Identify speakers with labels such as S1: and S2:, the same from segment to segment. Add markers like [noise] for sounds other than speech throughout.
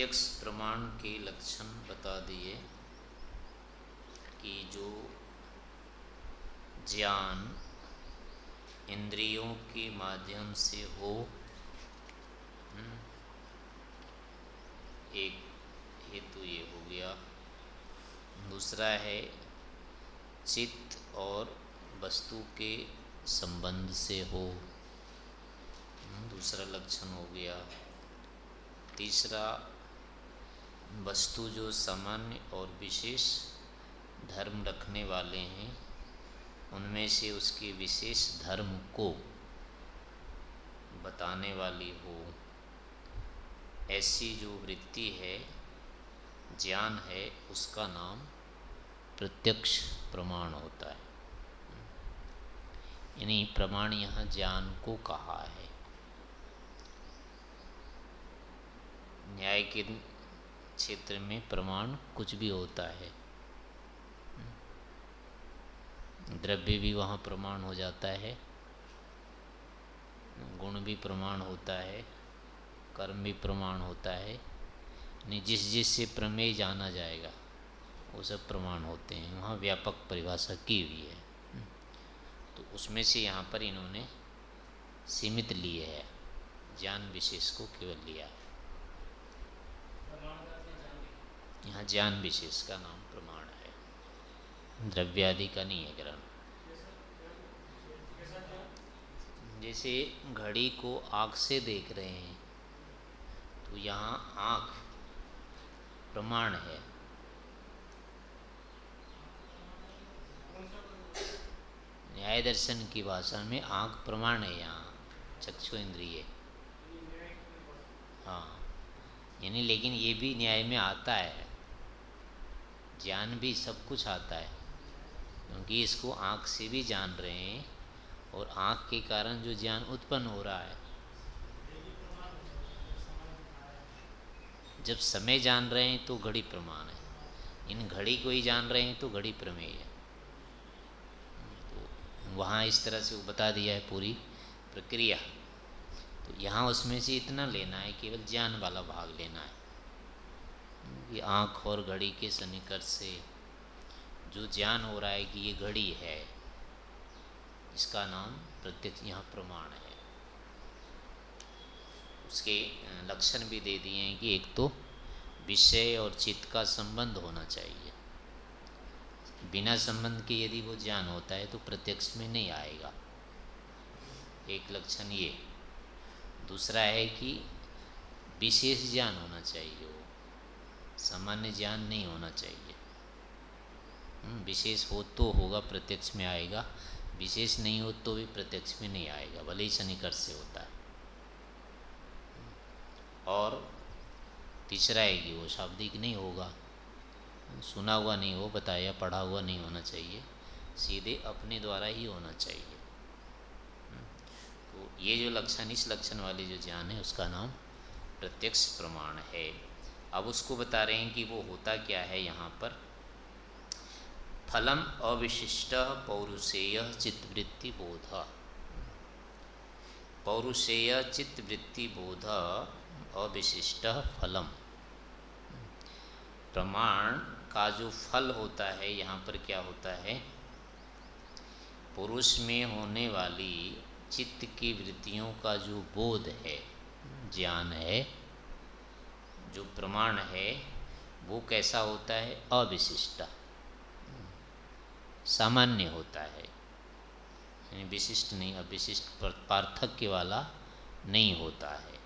S1: प्रत्यक्ष प्रमाण के लक्षण बता दिए कि जो ज्ञान इंद्रियों के माध्यम से हो हम्म, एक हेतु ये हो गया। दूसरा है चित्त और वस्तु के संबंध से हो हम्म, दूसरा लक्षण हो गया। तीसरा वस्तु जो सामान्य और विशेष धर्म रखने वाले हैं, उनमें से उसके विशेष धर्म को बताने वाली हो। ऐसी जो वृत्ति है, ज्ञान है, उसका नाम प्रत्यक्ष प्रमाण होता है। यानी प्रमाण यहाँ ज्ञान को कहा है। न्याय के क्षेत्र में प्रमाण कुछ भी होता है। द्रव्य भी वहाँ प्रमाण हो जाता है, गुण भी प्रमाण होता है, कर्म भी प्रमाण होता है, नहीं, जिस जिस से प्रमेय जाना जाएगा, वो सब प्रमाण होते हैं। वहाँ व्यापक परिभाषा की हुई है। तो उसमें से यहाँ पर इन्होंने सीमित लिए है, ज्ञान विशेष को केवल लिया है। यहाँ ज्ञान विशेष का नाम प्रमाण है। द्रव्यादि का नहीं है ग्रहण। जैसे घड़ी को आँख से देख रहे हैं तो यहाँ आँख प्रमाण है। न्याय दर्शन की भाषा में आँख प्रमाण है यहाँ, चक्षु इंद्रिय। हाँ यानी लेकिन ये भी न्याय में आता है। ज्ञान भी सब कुछ आता है। क्योंकि इसको आँख से भी जान रहे हैं और आँख के कारण जो ज्ञान उत्पन्न हो रहा है। जब समय जान रहे हैं तो घड़ी प्रमाण है। इन घड़ी को ही जान रहे हैं तो घड़ी प्रमेय है। तो वहाँ इस तरह से वो बता दिया है पूरी प्रक्रिया। तो यहाँ उसमें से इतना लेना है, केवल ज्ञान वाला भाग लेना है। कि आँख और घड़ी के सन्निकट से जो ज्ञान हो रहा है कि ये घड़ी है, इसका नाम प्रत्यक्ष यहाँ प्रमाण है। उसके लक्षण भी दे दिए हैं कि एक तो विषय और चित्त का संबंध होना चाहिए। बिना संबंध के यदि वो ज्ञान होता है तो प्रत्यक्ष में नहीं आएगा। एक लक्षण ये। दूसरा है कि विशेष ज्ञान होना चाहिए। सामान्य ज्ञान नहीं होना चाहिए। हम्म, विशेष हो तो होगा प्रत्यक्ष में आएगा। विशेष नहीं हो तो भी प्रत्यक्ष में नहीं आएगा भले ही सन्निकट से होता है। और तीसरा है कि वो शाब्दिक नहीं होगा। सुना हुआ नहीं हो बताया पढ़ा हुआ नहीं होना चाहिए। सीधे अपने द्वारा ही होना चाहिए। तो ये जो लक्षण इस लक्षण वाले जो ज्ञान है उसका नाम प्रत्यक्ष प्रमाण है। अब उसको बता रहे हैं कि वो होता क्या है यहाँ पर। फलम अविशिष्ट पौरुषेय चित्तवृत्ति बोध। पौरुषेय चित्तवृत्ति बोध अविशिष्ट फलम। प्रमाण का जो फल होता है, यहाँ पर क्या होता है? पुरुष में होने वाली चित्त की वृत्तियों का जो बोध है, ज्ञान है जो प्रमाण है, वो कैसा होता है? अविशिष्ट। सामान्य होता है। यानी विशिष्ट नहीं, अविशिष्ट पार्थक्य वाला नहीं होता है।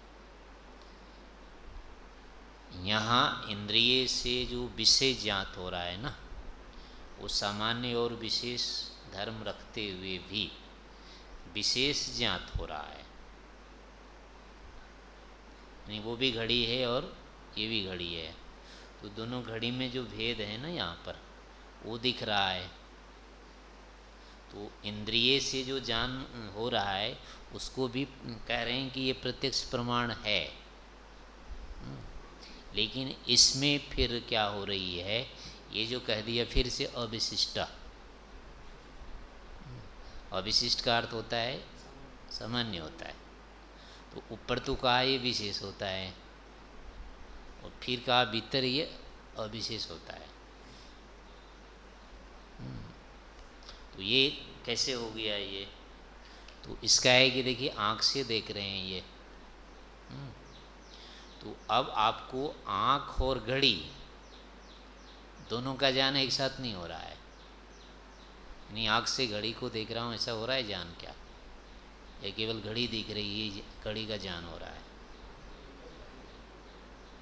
S1: यहाँ इंद्रिय से जो विषय ज्ञात हो रहा है ना, वो सामान्य और विशेष धर्म रखते हुए भी विशेष ज्ञात हो रहा है। नहीं, वो भी घड़ी है और ये भी घड़ी है। तो दोनों घड़ी में जो भेद है ना यहाँ पर, वो दिख रहा है। तो इंद्रिय से जो जान हो रहा है, उसको भी कह रहे हैं कि ये प्रत्यक्ष प्रमाण है। लेकिन इसमें फिर क्या हो रही है, ये जो कह दिया, फिर से अविशिष्ट। अविशिष्ट का अर्थ होता है, सामान्य होता है। तो ऊपर तो कहा ये विशेष होता है। और फिर कहा, भीतर ये अविशेष होता है। हम्म। तो ये कैसे हो गया ये? तो इसका है कि देखिए, आँख से देख रहे हैं ये। हम्म। तो अब आपको आँख और घड़ी दोनों का ज्ञान एक साथ नहीं हो रहा है। नहीं आँख से घड़ी को देख रहा हूँ, ऐसा हो रहा है ज्ञान क्या? या केवल घड़ी दिख रही है घड़ी का ज्ञान हो रहा है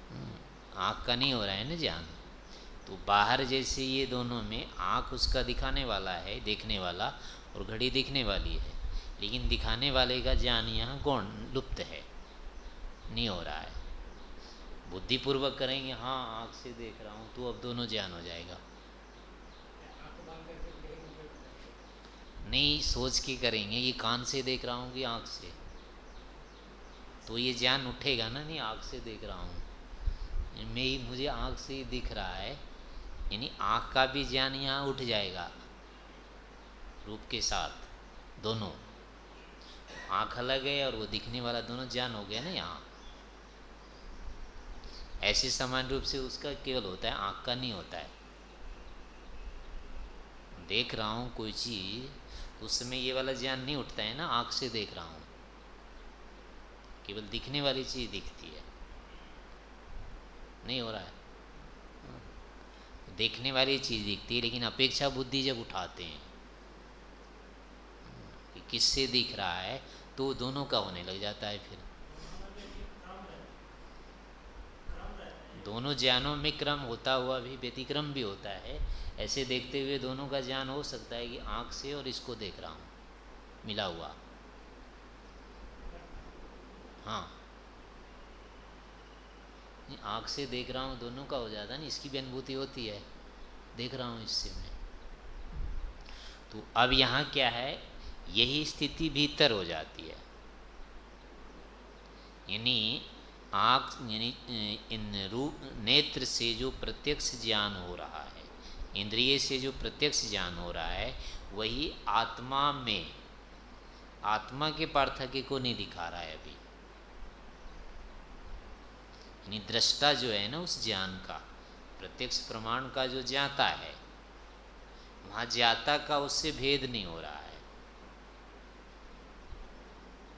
S1: हम्म। आँख का नहीं हो रहा है ना ज्ञान तो बाहर जैसे ये दोनों में आँख उसका दिखाने वाला है, देखने वाला, और घड़ी दिखने वाली है। लेकिन दिखाने वाले का ज्ञान यहाँ गौण लुप्त है। नहीं हो रहा है। बुद्धिपूर्वक करेंगे हाँ आँख से देख रहा हूँ तो अब दोनों ज्ञान हो जाएगा। नहीं, सोच के करेंगे, ये कान से देख रहा हूँ कि आँख से? तो ये ज्ञान उठेगा ना, नहीं, आँख से देख रहा हूँ। मैं मुझे आँख से ही दिख रहा है, यानी आँख का भी ज्ञान यहाँ उठ जाएगा, रूप के साथ, दोनों। आँख अलग है और वो दिखने वाला दोनों ज्ञान हो गया ना यहाँ। ऐसे समान रूप से उसका केवल होता है, आँख का नहीं होता है। देख रहा हूँ कोई चीज़, उस समय ये वाला ज्ञान नहीं उठता है ना, आँख से देख रहा हूँ। केवल दिखने वाली चीज़ दिखती है। नहीं हो रहा है। देखने वाली चीज़ दिखती है, लेकिन अपेक्षा बुद्धि जब उठाते हैं कि किससे दिख रहा है तो दोनों का होने लग जाता है फिर। दोनों ज्ञानों में क्रम होता हुआ भी, व्यतिक्रम भी होता है। ऐसे देखते हुए दोनों का ज्ञान हो सकता है कि आँख से और इसको देख रहा हूँ, मिला हुआ। हाँ। आँख से देख रहा हूँ, दोनों का हो जाता है ना इसकी भी अनुभूति होती है। देख रहा हूँ इससे मैं। तो अब यहाँ क्या है, यही स्थिति भीतर हो जाती है। यानी आँख, यानी इन रूप नेत्र से जो प्रत्यक्ष ज्ञान हो रहा है, इंद्रिय से जो प्रत्यक्ष ज्ञान हो रहा है, वही आत्मा में, आत्मा के पार्थक्य को नहीं दिखा रहा है अभी। यानी दृष्टा जो है ना उस ज्ञान का, प्रत्यक्ष प्रमाण का जो ज्ञाता है, वहाँ ज्ञाता का उससे भेद नहीं हो रहा है।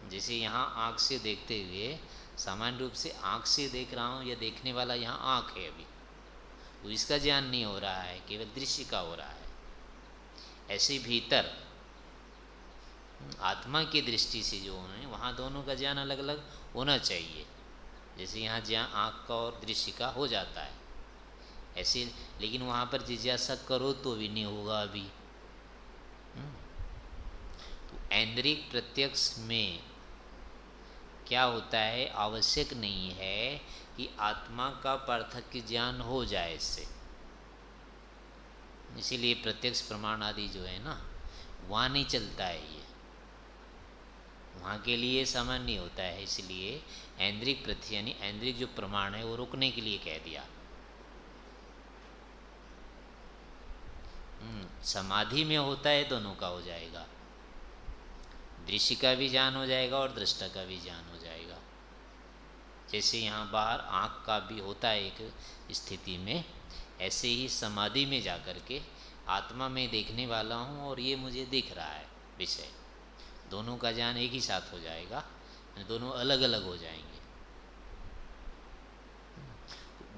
S1: जैसे यहाँ आँख से देखते हुए, सामान्य रूप से आँख से देख रहा हूँ या देखने वाला यहाँ आँख है अभी तो इसका ज्ञान नहीं हो रहा है, केवल दृश्य का हो रहा है। ऐसे भीतर, आत्मा की दृष्टि से जो है, वहाँ दोनों का ज्ञान अलग अलग होना चाहिए। जैसे यहाँ ज्ञान आँख का और दृश्य का हो जाता है। ऐसे लेकिन वहाँ पर जिज्ञासा करो तो भी नहीं होगा अभी। हम्म। तो ऐन्द्रिक प्रत्यक्ष में क्या होता है? आवश्यक नहीं है कि आत्मा का पार्थक्य ज्ञान हो जाए इससे। इसीलिए प्रत्यक्ष प्रमाण आदि जो है ना, वहाँ नहीं चलता है ये। वहाँ के लिए सामान्य होता है, इसलिए ऐन्द्रिक प्रति यानी ऐन्द्रिक जो प्रमाण है वो रोकने के लिए कह दिया। हम्म, समाधि में होता है दोनों का हो जाएगा। दृश्य का भी ज्ञान हो जाएगा और दृष्टा का भी ज्ञान हो जाएगा। जैसे यहाँ बाहर आँख का भी होता है एक स्थिति में ऐसे ही समाधि में जा कर के आत्मा में देखने वाला हूँ और ये मुझे दिख रहा है विषय। दोनों का ज्ञान एक ही साथ हो जाएगा। दोनों अलग अलग हो जाएँगे।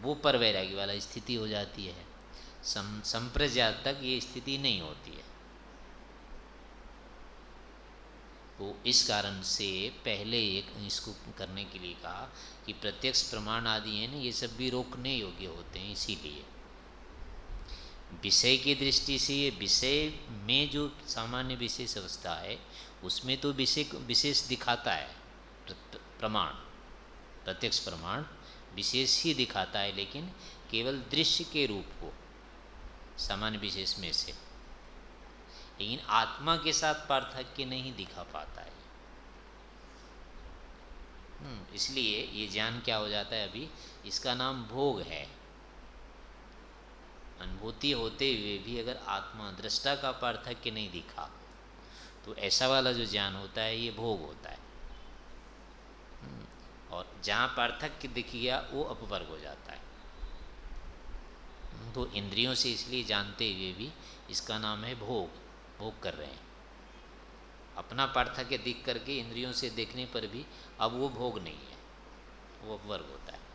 S1: वो पर वैरागी वाला स्थिति हो जाती है। सम संप्रजात तक ये स्थिति नहीं होती है। तो इस कारण से पहले एक इसको करने के लिए कहा कि प्रत्यक्ष प्रमाण आदि है ना, ये सब भी रोकने योग्य होते हैं, इसीलिए। विषय की दृष्टि से ये विषय में जो सामान्य विशेष अवस्था है, उसमें तो विषय, विशेष दिखाता है। प्रमाण प्रत्यक्ष प्रमाण विशेष ही दिखाता है लेकिन केवल दृश्य के रूप को सामान्य विशेष में से। लेकिन आत्मा के साथ पार्थक्य नहीं दिखा पाता है। हम्म, इसलिए ये ज्ञान क्या हो जाता है अभी? इसका नाम भोग है। अनुभूति होते हुए भी अगर आत्मा दृष्टा का पार्थक्य नहीं दिखा तो ऐसा वाला जो ज्ञान होता है ये भोग होता है। और जहाँ पार्थक्य दिख गया वो अपवर्ग हो जाता है। तो इंद्रियों से इसलिए जानते हुए भी इसका नाम है भोग भोग कर रहे हैं। अपना पार्थक्य दिख करके इंद्रियों से देखने पर भी अब वो भोग नहीं है, वो अपवर्ग होता है।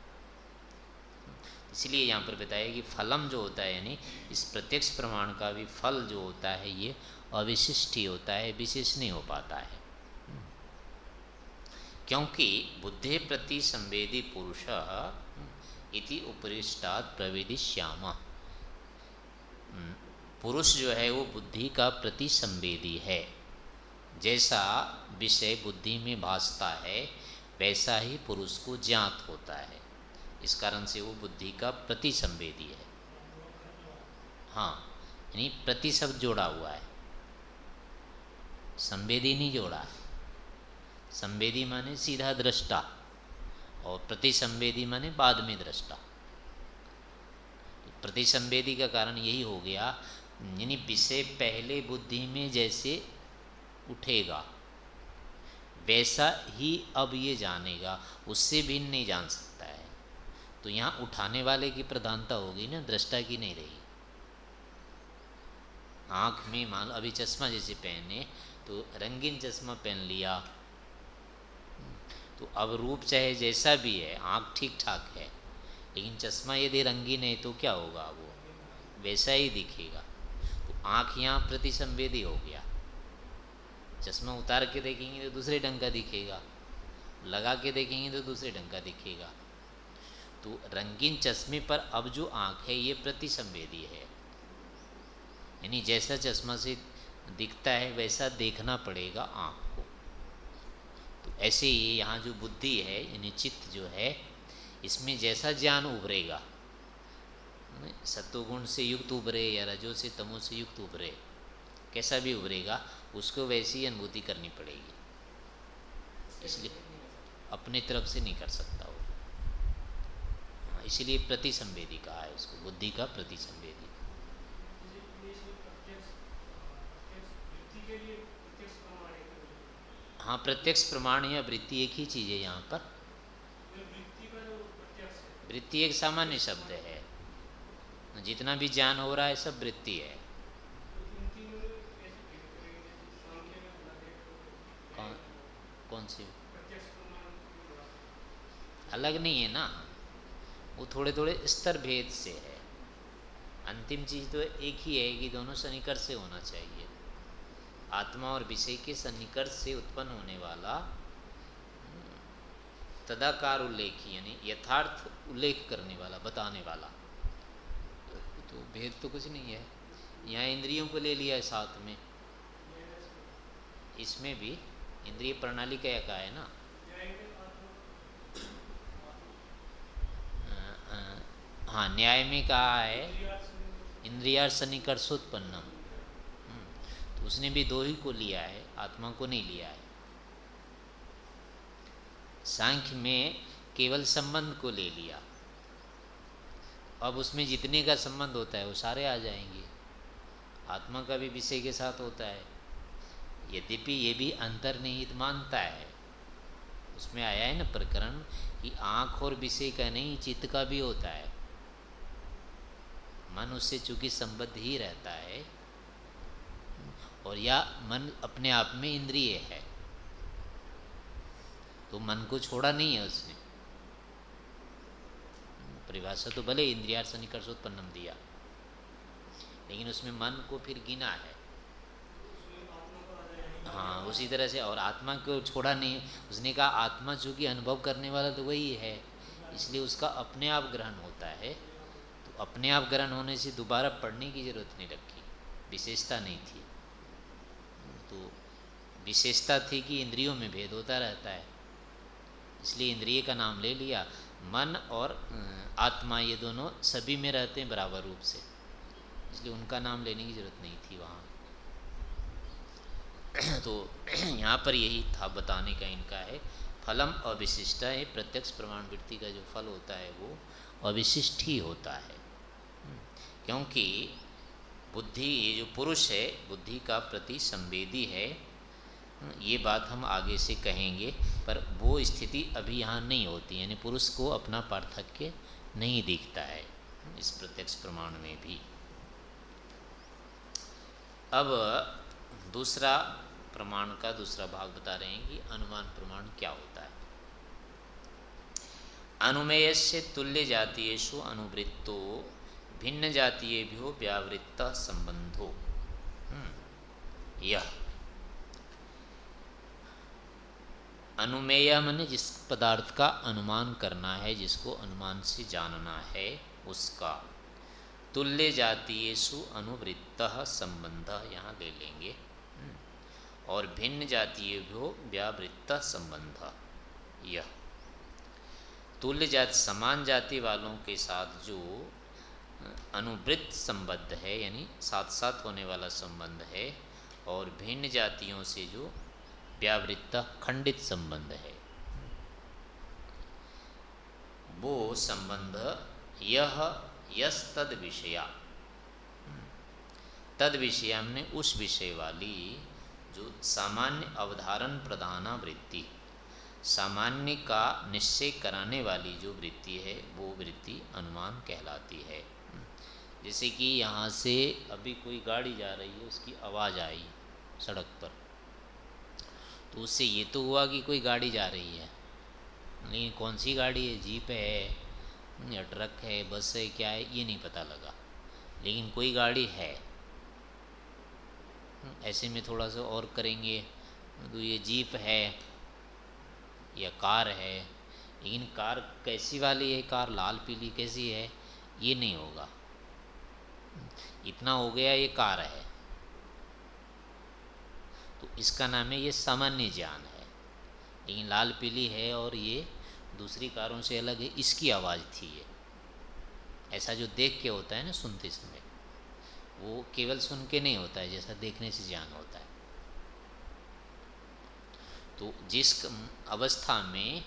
S1: इसलिए यहाँ पर बताया कि फलम जो होता है, यानी इस प्रत्यक्ष प्रमाण का भी फल जो होता है, ये अविशिष्ट ही होता है, विशेष नहीं हो पाता है। क्योंकि बुद्धि प्रति संवेदी पुरुष इति उपरिष्टात प्रवेदी श्याम पुरुष जो है वो बुद्धि का प्रति संवेदी है। जैसा विषय बुद्धि में भासता है, वैसा ही पुरुष को ज्ञात होता है। इस कारण से वो बुद्धि का प्रति संवेदी है। हाँ यानी प्रति शब्द जोड़ा हुआ है। संवेदी नहीं जोड़ा। है संवेदी माने सीधा दृष्टा, और प्रति संवेदी माने बाद में दृष्टा। प्रति संवेदी का कारण यही हो गया, यानी विषय पहले बुद्धि में जैसे उठेगा, वैसा ही अब ये जानेगा, उससे भिन्न नहीं जान सकता है। तो यहाँ उठाने वाले की प्रधानता होगी ना, दृष्टा की नहीं रही। आँख में मान अभी चश्मा जैसे पहने तो रंगीन चश्मा पहन लिया तो अब रूप चाहे जैसा भी है, आँख ठीक ठाक है, लेकिन चश्मा यदि रंगीन है तो क्या होगा वो? वैसा ही दिखेगा। तो आँख यहाँ प्रति संवेदी हो गया। चश्मा उतार के देखेंगे तो दूसरे ढंग का दिखेगा। लगा के देखेंगे तो दूसरे ढंग का दिखेगा। तो रंगीन चश्मे पर अब जो आँख है, ये प्रति संवेदी है। यानी जैसा चश्मा से दिखता है, वैसा देखना पड़ेगा आँख। तो ऐसे ही यहाँ जो बुद्धि है, यानी चित्त जो है, इसमें जैसा ज्ञान उभरेगा, सत्वगुण से युक्त उभरे या रजो से तमो से युक्त उभरे, कैसा भी उभरेगा, उसको वैसी अनुभूति करनी पड़ेगी। इसलिए अपने तरफ़ से नहीं कर सकता वो। इसलिए इसीलिए प्रति संवेदी कहा है उसको, बुद्धि का प्रति संवेदी हाँ प्रत्यक्ष प्रमाण या वृत्ति एक ही चीज़ है यहाँ पर। वृत्ति एक सामान्य शब्द है। जितना भी ज्ञान हो रहा है, सब वृत्ति है। कौन कौन सी? अलग नहीं है ना। वो थोड़े थोड़े स्तर भेद से है। अंतिम चीज़ तो एक ही है कि दोनों सनिकट से होना चाहिए। आत्मा और विषय के सन्निकर्ष से उत्पन्न होने वाला, तदाकार उल्लेख, यानी यथार्थ उल्लेख करने वाला, बताने वाला। तो भेद तो कुछ नहीं है। यहाँ इंद्रियों को ले लिया है साथ में। इसमें भी इंद्रिय प्रणाली का का है ना? हाँ न्याय में कहा है इंद्रिया सन्निकर्षोत्पन्नम उसने भी दो ही को लिया है, आत्मा को नहीं लिया है। सांख्य में केवल संबंध को ले लिया। अब उसमें जितने का संबंध होता है, वो सारे आ जाएँगे। आत्मा का भी विषय के साथ होता है। यद्यपि ये भी अंतर्निहित मानता है। उसमें आया है ना प्रकरण कि आँख और विषय का नहीं, चित्त का भी होता है। मन उससे चूँकि संबद्ध ही रहता है। और या मन अपने आप में इंद्रिय है। तो मन को छोड़ा नहीं है उसने। परिभाषा तो भले इंद्रिया सन्निकर्षोत्पन्नम दिया। लेकिन उसमें मन को फिर गिना है। हाँ उसी तरह से और आत्मा को छोड़ा नहीं। उसने कहा, आत्मा चूँकि अनुभव करने वाला तो वही है। इसलिए उसका अपने आप ग्रहण होता है। तो अपने आप ग्रहण होने से दोबारा पढ़ने की ज़रूरत नहीं रखी। विशेषता नहीं थी। विशेषता थी कि इंद्रियों में भेद होता रहता है। इसलिए इंद्रिय का नाम ले लिया। मन और आत्मा ये दोनों सभी में रहते हैं बराबर रूप से। इसलिए उनका नाम लेने की ज़रूरत नहीं थी वहाँ। [clears throat] तो [clears throat] यहाँ पर यही था बताने का इनका है। फलम अविशिष्ट है, प्रत्यक्ष प्रमाण वृत्ति का जो फल होता है वो अविशिष्ट ही होता है। क्योंकि बुद्धि, ये जो पुरुष है, बुद्धि का प्रति संवेदी है। ये बात हम आगे से कहेंगे पर वो स्थिति अभी यहाँ नहीं होती यानी पुरुष को अपना पार्थक्य नहीं दिखता है इस प्रत्यक्ष प्रमाण में भी। अब दूसरा प्रमाण का दूसरा भाग बता रहे हैं कि अनुमान प्रमाण क्या होता है। अनुमेय से तुल्य जातीयु अनुवृत्तो भिन्न जातीय भी व्यावृत्त संबंधो। हम्म, यह। अनुमेय मन जिस पदार्थ का अनुमान करना है, जिसको अनुमान से जानना है, उसका। तुल्य जातीयु अनुवृत्त संबंध यहाँ ले लेंगे। हम्म। और भिन्न जातीय व्यावृत्त संबंध। यह। तुल्य जाति समान जाति वालों के साथ जो अनुवृत्त संबद्ध है, यानी साथ साथ होने वाला संबंध है, और भिन्न जातियों से जो व्यावृत्त खंडित संबंध है। वो संबंध यह, यस तद विषया। तद विषय हमने उस विषय वाली जो सामान्य अवधारण प्रधाना वृत्ति, सामान्य का निश्चय कराने वाली जो वृत्ति है, वो वृत्ति अनुमान कहलाती है। जैसे कि यहाँ से अभी कोई गाड़ी जा रही है, उसकी आवाज़ आई सड़क पर। तो उससे ये तो हुआ कि कोई गाड़ी जा रही है। लेकिन कौन सी गाड़ी है? जीप है, या ट्रक है बस है, क्या है? ये नहीं पता लगा। लेकिन कोई गाड़ी है। ऐसे में थोड़ा सा और करेंगे। तो ये जीप है, या कार है। लेकिन कार कैसी वाली है? कार लाल, पीली कैसी है? ये नहीं होगा। इतना हो गया, ये कार है। तो इसका नाम है ये सामान्य ज्ञान है। लेकिन लाल पीली है और ये दूसरी कारों से अलग है, इसकी आवाज़ थी ये। ऐसा जो देख के होता है ना सुनते समय, वो केवल सुन के नहीं होता है, जैसा देखने से ज्ञान होता है। तो जिस अवस्था में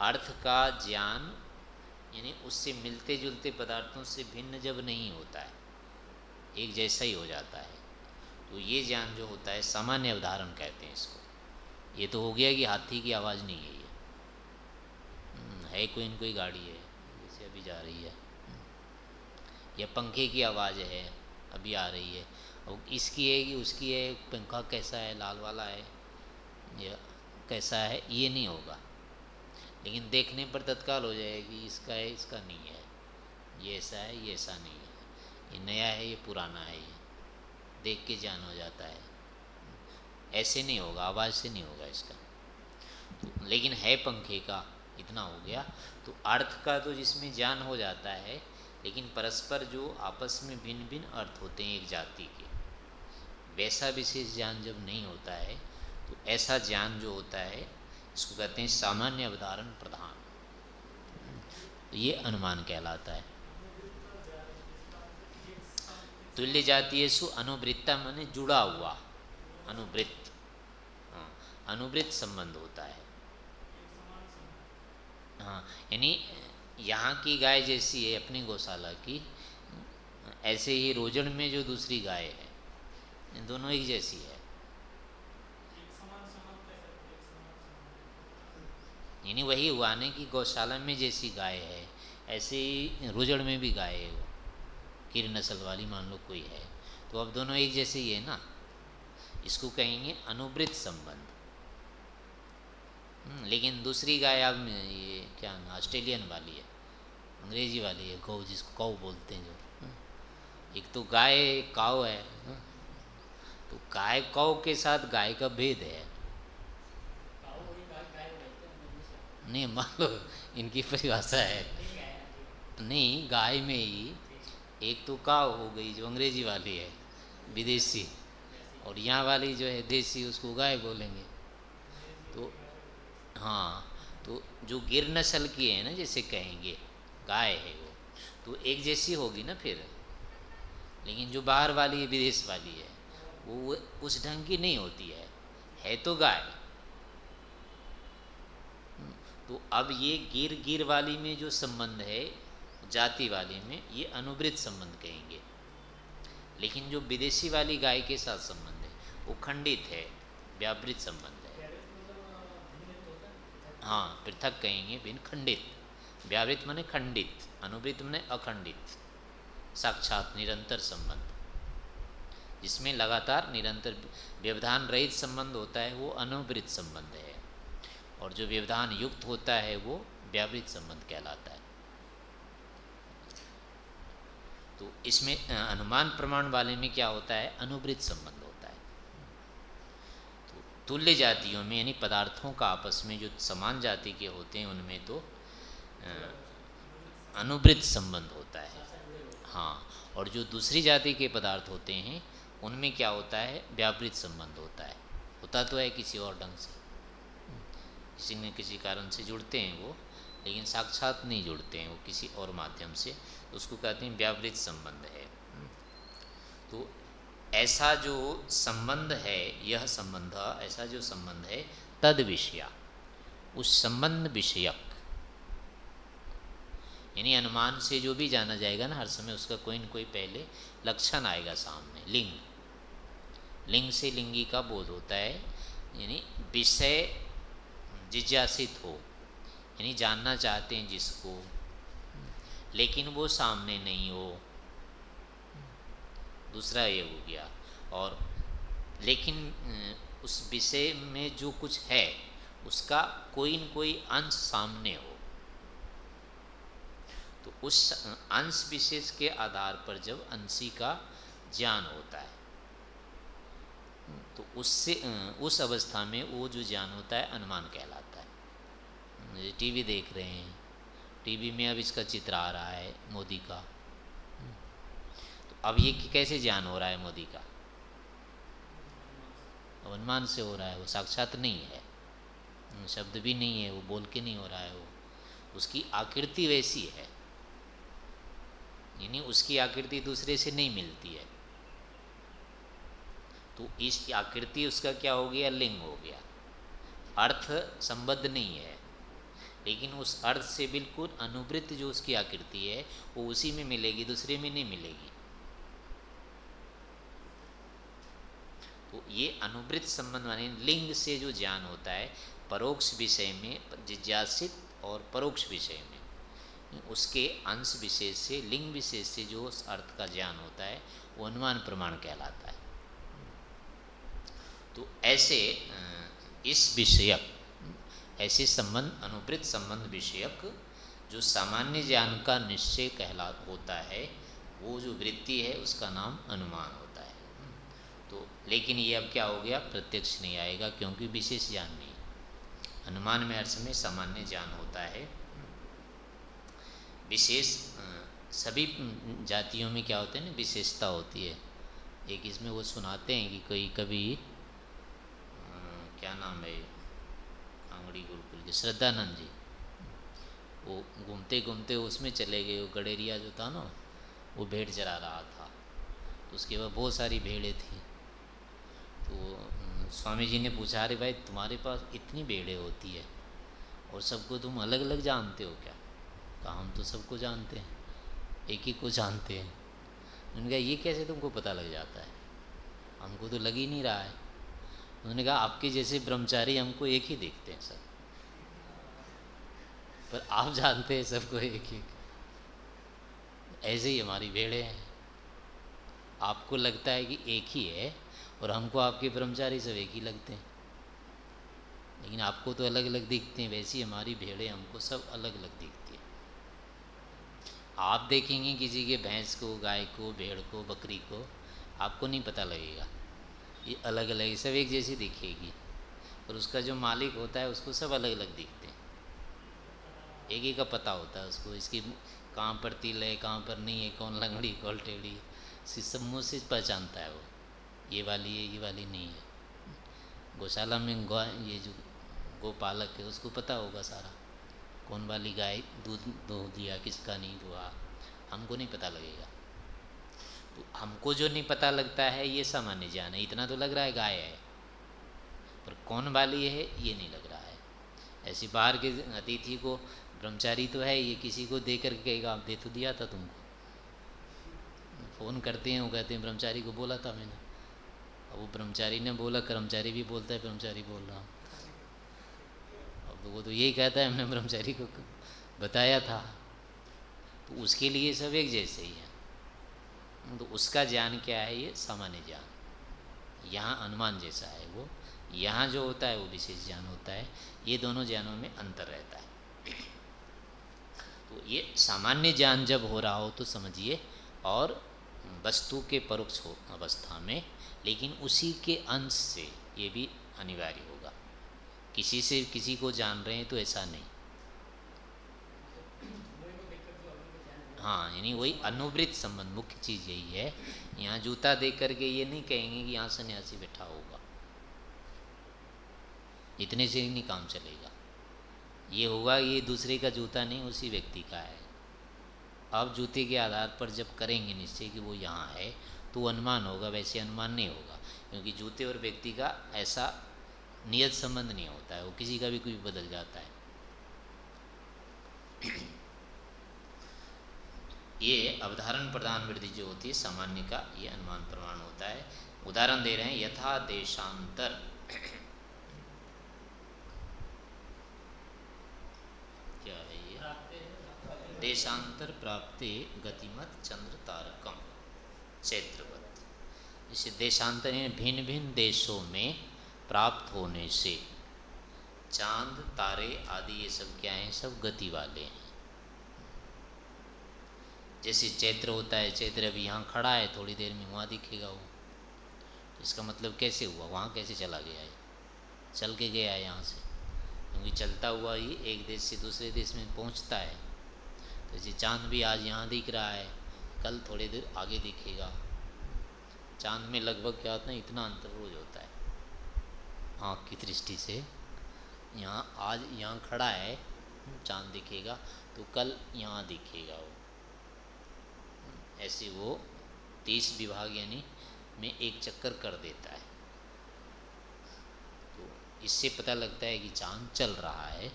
S1: अर्थ का ज्ञान, यानी उससे मिलते जुलते पदार्थों से भिन्न जब नहीं होता है, एक जैसा ही हो जाता है। तो ये ज्ञान जो होता है सामान्य उदाहरण कहते हैं इसको। ये तो हो गया कि हाथी की आवाज़ नहीं है ये। हम्म, है कोई न कोई गाड़ी है जैसे अभी जा रही है। या पंखे की आवाज़ है अभी आ रही है। और इसकी है कि उसकी है पंखा कैसा है लाल वाला है या कैसा है ये नहीं होगा। लेकिन देखने पर तत्काल हो जाएगी इसका है इसका नहीं है। ये ऐसा है ये ऐसा नहीं है। ये नया है ये पुराना है ये। देख के जान हो जाता है। ऐसे नहीं होगा आवाज़ से नहीं होगा इसका। तो, लेकिन है पंखे का इतना हो गया। तो अर्थ का तो जिसमें ज्ञान हो जाता है लेकिन परस्पर जो आपस में भिन्न भिन्न अर्थ होते हैं एक जाति के वैसा विशेष ज्ञान जब नहीं होता है तो ऐसा ज्ञान जो होता है इसको कहते हैं सामान्य अवधारण प्रधान। तो ये अनुमान कहलाता है। तुल्य जातीय सु अनुवृत्ता माने जुड़ा हुआ। अनुवृत्त। हाँ अनुवृत्त संबंध होता है। हाँ यानी यहाँ की गाय जैसी है अपनी गौशाला की, ऐसे ही रोजन में जो दूसरी गाय है दोनों एक जैसी है। यानी वही हुआ ना कि गौशाला में जैसी गाय है, ऐसे ही रोजड़ में भी गाय है वो। किर नस्ल वाली मान लो कोई है तो अब दोनों एक जैसे ही है ना। इसको कहेंगे अनुवृत संबंध। हम्म, लेकिन दूसरी गाय अब ये क्या ऑस्ट्रेलियन वाली है अंग्रेज़ी वाली है गौ जिसको कौ बोलते हैं जो। एक तो गाय काव है तो गाय कौ के साथ गाय का भेद है। नहीं मान लो इनकी परिभाषा है। नहीं गाय में ही एक तो काव हो गई जो अंग्रेज़ी वाली है, विदेशी। और यहाँ वाली जो है देसी उसको गाय बोलेंगे। तो हाँ तो जो गिर नस्ल की है ना, जैसे कहेंगे, गाय है वो तो एक जैसी होगी ना फिर। लेकिन जो बाहर वाली है, विदेश वाली है, वो उस ढंग की नहीं होती है। है तो गाय। तो अब ये गिर गिर वाली में जो संबंध है जाति वाली में ये अनुवृत संबंध कहेंगे। लेकिन जो विदेशी वाली गाय के साथ संबंध है, वो खंडित है व्यावृत संबंध है। हाँ पृथक कहेंगे भिन्न खंडित। व्यावृत मने खंडित अनुवृत मने अखंडित। साक्षात निरंतर संबंध। जिसमें लगातार निरंतर व्यवधान रहित संबंध होता है, वो अनुवृत संबंध है। और जो व्यवधान युक्त होता है, वो व्यावृत संबंध कहलाता है। तो इसमें अनुमान प्रमाण वाले में क्या होता है? अनुवृत संबंध होता है। तो तुल्य जातियों में, यानी पदार्थों का आपस में जो समान जाति के होते हैं, उनमें तो अनुवृत संबंध होता है। हाँ और जो दूसरी जाति के पदार्थ होते हैं, उनमें क्या होता है? व्यापृत संबंध होता है। होता तो है किसी और ढंग से। किसी न किसी कारण से जुड़ते हैं वो। लेकिन साक्षात नहीं जुड़ते हैं वो किसी और माध्यम से उसको कहते हैं व्यावृत संबंध है। तो ऐसा जो संबंध है, यह संबंध, ऐसा जो संबंध है, तद विषया, उस संबंध विषयक। यानी अनुमान से जो भी जाना जाएगा ना, हर समय उसका कोई न कोई पहले लक्षण आएगा सामने, लिंग। लिंग से लिंगी का बोध होता है, यानी विषय जिज्ञासित हो। यानी जानना चाहते हैं जिसको, लेकिन वो सामने नहीं हो। दूसरा ये हो गया। और लेकिन उस विषय में जो कुछ है, उसका कोई न कोई अंश सामने हो। तो उस अंश विशेष के आधार पर जब अंशी का ज्ञान होता है तो उससे उस अवस्था में वो जो ज्ञान होता है, अनुमान कहलाता है। टीवी देख रहे हैं। टीवी में अब इसका चित्र आ रहा है मोदी का। तो अब ये कैसे ज्ञान हो रहा है मोदी का? अनुमान से हो रहा है, वो साक्षात नहीं है। शब्द भी नहीं है, वो बोल के नहीं हो रहा है वो। उसकी आकृति वैसी है। यानी उसकी आकृति दूसरे से नहीं मिलती है। तो इस आकृति उसका क्या हो गया? लिंग हो गया। अर्थ संबद्ध नहीं है। लेकिन उस अर्थ से बिल्कुल अनुवृत्त जो उसकी आकृति है, वो उसी में मिलेगी, दूसरे में नहीं मिलेगी। तो ये अनुवृत्त संबंध माने लिंग से जो ज्ञान होता है, परोक्ष विषय में, जिज्ञासित और परोक्ष विषय में। उसके अंश विशेष से, लिंग विशेष से जो उस अर्थ का ज्ञान होता है, वो अनुमान प्रमाण कहलाता है। तो ऐसे इस विषयक ऐसे संबंध अनुवृत्त संबंध विषयक जो सामान्य ज्ञान का निश्चय कहला, होता है, वो जो वृत्ति है, उसका नाम अनुमान होता है। तो लेकिन ये अब क्या हो गया? प्रत्यक्ष नहीं आएगा, क्योंकि विशेष ज्ञान नहीं। अनुमान में अर्थ में सामान्य ज्ञान होता है। विशेष सभी जातियों में क्या होते हैं ना, विशेषता होती है। एक इसमें वो सुनाते हैं कि कोई कभी क्या नाम है? आंगड़ी गुरुकुल के, श्रद्धानंद जी। वो घूमते घूमते उसमें चले गए, वो गडेरिया जो था ना, वो भेड़ चरा रहा था। तो उसके बाद बहुत सारी भेड़ें थी। तो स्वामी जी ने पूछा, अरे भाई, तुम्हारे पास इतनी भेड़ें होती है, और सबको तुम अलग अलग जानते हो क्या? कहा, हम तो सबको जानते हैं, एक ही को जानते हैं। उनका ये कैसे तुमको पता लग जाता है? हमको तो लग ही नहीं रहा है। उन्होंने कहा, आपके जैसे ब्रह्मचारी हमको एक ही देखते हैं सर पर आप जानते हैं सबको एक एक ऐसे ही हमारी भेड़े हैं। आपको लगता है कि एक ही है और हमको आपके ब्रह्मचारी सब एक ही लगते हैं। लेकिन आपको तो अलग अलग दिखते हैं, वैसी हमारी भेड़े हमको सब अलग अलग दिखती हैं। आप देखेंगे किसी के भैंस को, गाय को, भेड़ को, बकरी को, आपको नहीं पता लगेगा। ये अलग अलग सब एक जैसी दिखेगी। और उसका जो मालिक होता है, उसको सब अलग अलग दिखते हैं। एक ही का पता होता है उसको, इसकी कहाँ पर तिल है, कहाँ पर नहीं है, कौन लंगड़ी, कौन टेढ़ी सब मुँह से पहचानता है वो। ये वाली है, ये वाली नहीं है। गौशाला में गौ, ये जो गोपालक है, उसको पता होगा सारा। कौन वाली गाय दूध दो दिया, किसका नहीं दुआ हमको नहीं पता लगेगा। हमको जो नहीं पता लगता है, ये सामान्य ज्ञान है। इतना तो लग रहा है गाय है। पर कौन वाली है, ये नहीं लग रहा है। ऐसी बाहर के अतिथि को, ब्रह्मचारी तो है, ये किसी को दे कर कहेगा, आप दे तो दिया था तुमको। फ़ोन करते हैं, वो कहते हैं, ब्रह्मचारी को बोला था मैंने। अब वो ब्रह्मचारी ने बोला, कर्मचारी भी बोलता है, ब्रह्मचारी बोल रहा हूँ। अब वो तो यही कहता है, हमने ब्रह्मचारी को बताया था। तो उसके लिए सब एक जैसे ही है। तो उसका ज्ञान क्या है? ये सामान्य ज्ञान। यहाँ अनुमान जैसा है वो। यहाँ जो होता है वो विशेष ज्ञान होता है। ये दोनों ज्ञानों में अंतर रहता है। तो ये सामान्य ज्ञान जब हो रहा हो तो समझिए, और वस्तु के परोक्ष हो, अवस्था में, लेकिन उसी के अंश से ये भी अनिवार्य होगा। किसी से किसी को जान रहे हैं तो ऐसा नहीं। हाँ यानी वही अनुवृत्त संबंध, मुख्य चीज़ यही है। यहाँ जूता देख करके ये नहीं कहेंगे कि यहाँ सन्यासी बैठा होगा। इतने से ही नहीं काम चलेगा। ये होगा ये दूसरे का जूता नहीं, उसी व्यक्ति का है। अब जूते के आधार पर जब करेंगे निश्चय कि वो यहाँ है तो अनुमान होगा, वैसे अनुमान नहीं होगा। क्योंकि जूते और व्यक्ति का ऐसा नियत संबंध नहीं होता है, वो किसी का भी कुछ बदल जाता है। ये अवधारण प्रधान वृद्धि जो होती है, सामान्य का ये अनुमान प्रमाण होता है। उदाहरण दे रहे हैं, यथा देशांतर। क्या है ये? देशांतर प्राप्ति गतिमत चंद्र तारकम चैत्रवत इसे देशांतर भिन्न भिन्न देशों में प्राप्त होने से, चाँद, तारे आदि ये सब क्या हैं? सब गति वाले हैं। जैसे चैत्र होता है, चैत्र अभी यहाँ खड़ा है, थोड़ी देर में वहाँ दिखेगा वो। तो इसका मतलब कैसे हुआ? वहाँ कैसे चला गया है चल के गया है यहाँ से। क्योंकि चलता हुआ ही एक देश से दूसरे देश में पहुँचता है। तो जैसे चाँद भी आज यहाँ दिख रहा है, कल थोड़ी देर आगे दिखेगा। चाँद में लगभग क्या होता है, इतना अंतर रोज होता है। आँख की दृष्टि से। यहाँ, आज यहाँ खड़ा है, चाँद दिखेगा तो कल यहाँ दिखेगा वो। ऐसे वो तीस विभाग यानी में एक चक्कर कर देता है। तो इससे पता लगता है कि चाँद चल रहा है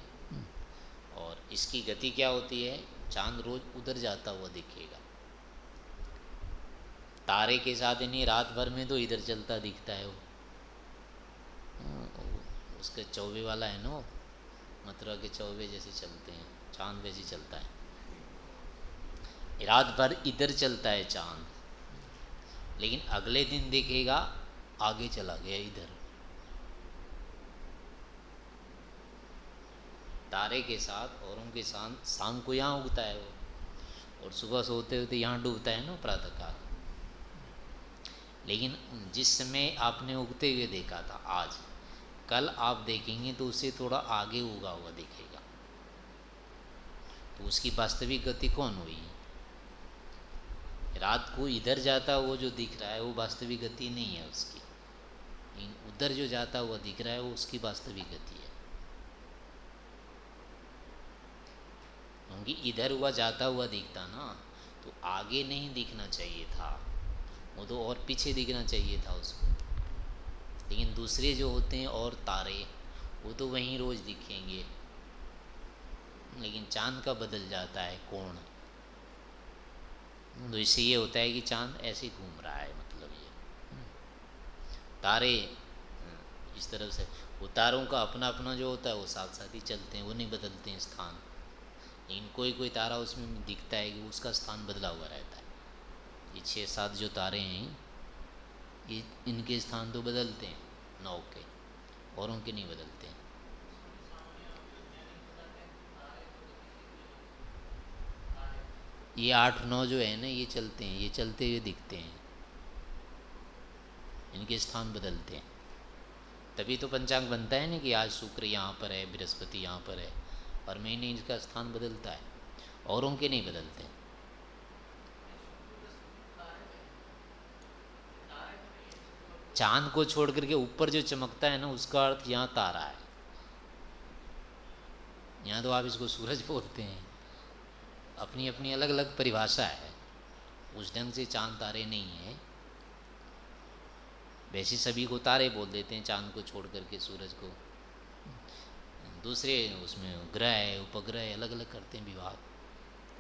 S1: और इसकी गति क्या होती है? चाँद रोज उधर जाता हुआ दिखेगा। तारे के साथ यानी रात भर में तो इधर चलता दिखता है वो। हाँ, उसके चौबे वाला है ना मथुरा के चौबे जैसे चलते हैं चाँद वैसे चलता है। रात भर इधर चलता है चाँद। लेकिन अगले दिन देखेगा, आगे चला गया इधर। तारे के साथ, औरों के साथ शाम को यहाँ उगता है वो। और सुबह सोते होते यहाँ डूबता है ना प्रातःकाल। लेकिन जिस समय आपने उगते हुए देखा था, आज, कल आप देखेंगे तो उसे थोड़ा आगे उगा हुआ दिखेगा। तो उसकी वास्तविक गति कौन हुई? रात को इधर जाता वो जो दिख रहा है, वो वास्तविक गति नहीं है उसकी। उधर जो जाता हुआ दिख रहा है, वो उसकी वास्तविक गति है। क्योंकि इधर हुआ, जाता हुआ दिखता ना तो आगे नहीं दिखना चाहिए था। वो तो और पीछे दिखना चाहिए था उसको। लेकिन दूसरे जो होते हैं, और तारे, वो तो वहीं रोज़ दिखेंगे। लेकिन चाँद का बदल जाता है, कोण। तो इससे ये होता है कि चाँद ऐसे घूम रहा है मतलब ये। तारे इस तरफ़ से। वो तारों का अपना अपना जो होता है, वो साथ साथ ही चलते हैं, वो नहीं बदलते हैं स्थान। लेकिन कोई कोई तारा उसमें दिखता है कि उसका स्थान बदला हुआ रहता है। ये छः सात जो तारे हैं, ये इनके स्थान तो बदलते हैं, नौ के। औरों के नहीं बदलते हैं ये आठ नौ जो है ना, ये चलते हैं, ये चलते हुए दिखते हैं। इनके स्थान बदलते हैं। तभी तो पंचांग बनता है ना कि आज शुक्र यहाँ पर है, बृहस्पति यहाँ पर है, और महीने इनका स्थान बदलता है, औरों के नहीं बदलते। चाँद को छोड़ करके ऊपर जो चमकता है ना, उसका अर्थ यहाँ तारा है। यहाँ तो आप इसको सूरज बोलते हैं। अपनी अपनी अलग अलग परिभाषा है। उस ढंग से चाँद तारे नहीं है। वैसे सभी को तारे बोल देते हैं चाँद को छोड़ करके सूरज को। दूसरे उसमें ग्रह है, उपग्रह अलग अलग करते हैं विभाग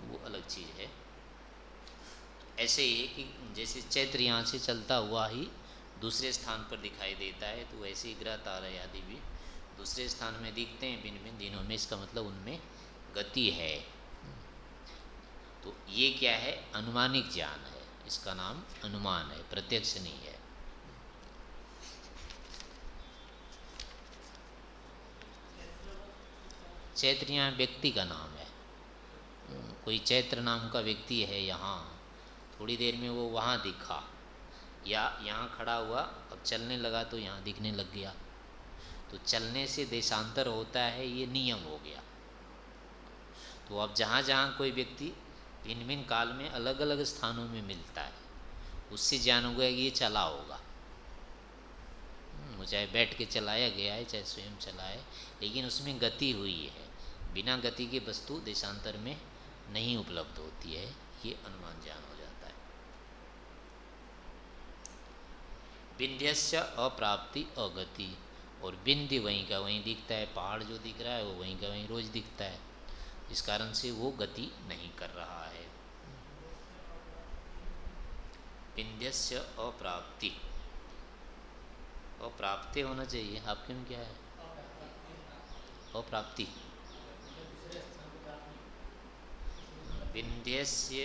S1: वो अलग चीज़ है। ऐसे ही कि जैसे चैत्र यहाँ से चलता हुआ ही दूसरे स्थान पर दिखाई देता है तो वैसे ही ग्रह तारे आदि भी दूसरे स्थान में दिखते हैं भिन्न भिन्न दिनों में। इसका मतलब उनमें गति है। तो ये क्या है? अनुमानिक ज्ञान है। इसका नाम अनुमान है, प्रत्यक्ष नहीं है। चैत्र यहाँ व्यक्ति का नाम है। कोई चैत्र नाम का व्यक्ति है यहाँ। थोड़ी देर में वो वहाँ दिखा। या यहाँ खड़ा हुआ, अब चलने लगा तो यहाँ दिखने लग गया। तो चलने से देशांतर होता है, ये नियम हो गया। तो अब जहाँ जहाँ कोई व्यक्ति भिन्न भिन्न काल में अलग अलग स्थानों में मिलता है। उससे जान होगा कि ये चला होगा। चाहे बैठ के चलाया गया है, चाहे स्वयं चलाए लेकिन उसमें गति हुई है। बिना गति के वस्तु देशांतर में नहीं उपलब्ध होती है, ये अनुमान ज्ञान हो जाता है। विंध्यस्य अप्राप्ति अगति, और बिंदी वहीं का वहीं दिखता है, पहाड़ जो दिख रहा है, वो वहीं का वहीं रोज दिखता है। इस कारण से वो गति नहीं कर रहा विंध्यस्य अप्राप्ति। अप्राप्ति होना चाहिए। आपके में क्या है? अप्राप्ति। विंध्यस्य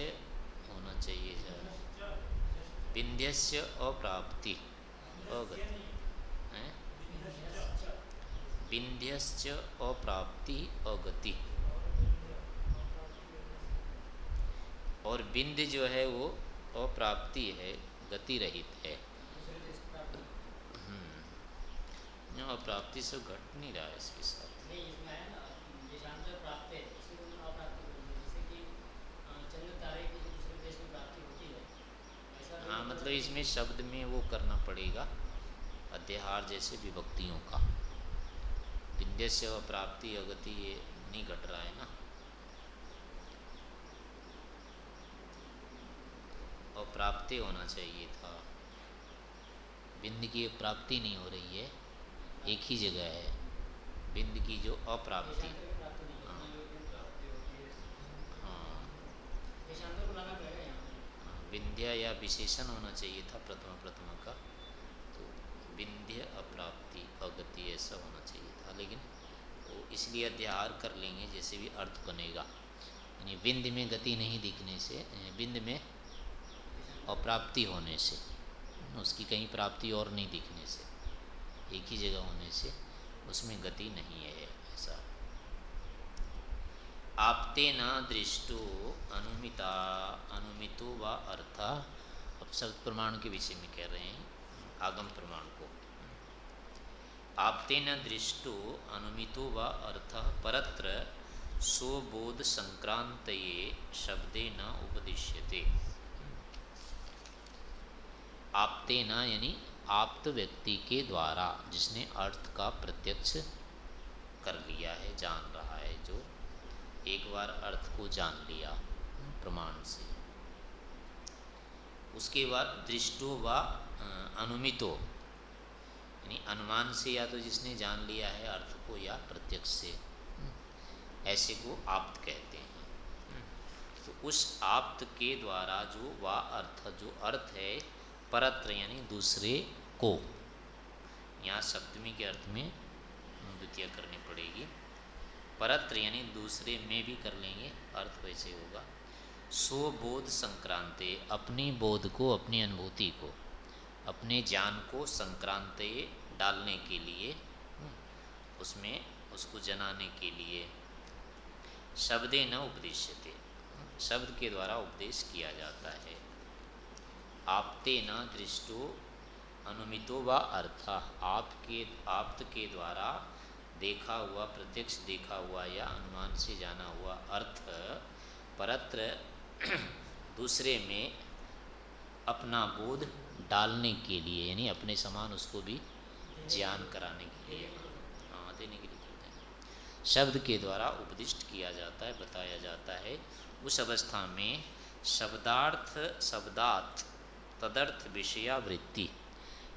S1: होना चाहिए सर विंध्यस्य अप्राप्ति। अगति विंध्यश्च अप्राप्ति अगति। और बिंद जो है वो अप्राप्ति है गति रहित है। हम्म। अप्राप्ति से घट नहीं रहा है इसके साथ। हाँ मतलब इसमें शब्द में वो करना पड़ेगा अध्याहार जैसे विभक्तियों का। विद्य से प्राप्ति अगति ये नहीं घट रहा है ना। और प्राप्ति होना चाहिए था। बिंद की प्राप्ति नहीं हो रही है, एक ही जगह है। बिंद की जो अप्राप्ति। विंध्या या विशेषण होना चाहिए था प्रथम प्रथम का तो विंध्य अप्राप्ति अगति ऐसा होना चाहिए था। लेकिन वो इसलिए अध्याहार कर लेंगे जैसे भी अर्थ बनेगा। यानी बिंद में गति नहीं दिखने से बिंद में अप्राप्ति होने से, उसकी कहीं प्राप्ति और नहीं दिखने से, एक ही जगह होने से उसमें गति नहीं है ऐसा। आपते न दृष्टो अनुमिता, अनुमितो व अर्थ। अब शब्द प्रमाण के विषय में कह रहे हैं, आगम प्रमाण को। आपते न दृष्टो अनुमितो व अर्थ, परत्र स्वबोध संक्रांत ये शब्दे न उपदिश्यते। आपते न यानी आप्त व्यक्ति के द्वारा, जिसने अर्थ का प्रत्यक्ष कर लिया है, जान रहा है, जो एक बार अर्थ को जान लिया प्रमाण से। उसके बाद दृष्टो व अनुमितो, यानी अनुमान से या तो जिसने जान लिया है अर्थ को या प्रत्यक्ष से। ऐसे को आप्त कहते हैं। तो उस आप्त के द्वारा जो वा अर्थ, जो अर्थ है परत्र यानी दूसरे को। यहाँ सप्तमी के अर्थ में द्वितीय करनी पड़ेगी। परत्र यानी दूसरे में भी कर लेंगे, अर्थ वैसे होगा। सो बोध संक्रांति, अपनी बोध को, अपनी अनुभूति को, अपने ज्ञान को संक्रांत डालने के लिए उसमें उसको जनाने के लिए शब्दे न उपदेश्यते शब्द के द्वारा उपदेश किया जाता है। आपते न दृष्टो अनुमितो व अर्थ। आपके, आप्त के द्वारा देखा हुआ, प्रत्यक्ष देखा हुआ या अनुमान से जाना हुआ अर्थ, परत्र [clears throat] दूसरे में अपना बोध डालने के लिए, यानी अपने समान उसको भी ज्ञान कराने के लिए हाँ देने के लिए कहते हैं। शब्द के द्वारा उपदिष्ट किया जाता है, बताया जाता है। उस अवस्था में शब्दार्थ, शब्दात तदर्थ विषयावृत्ति।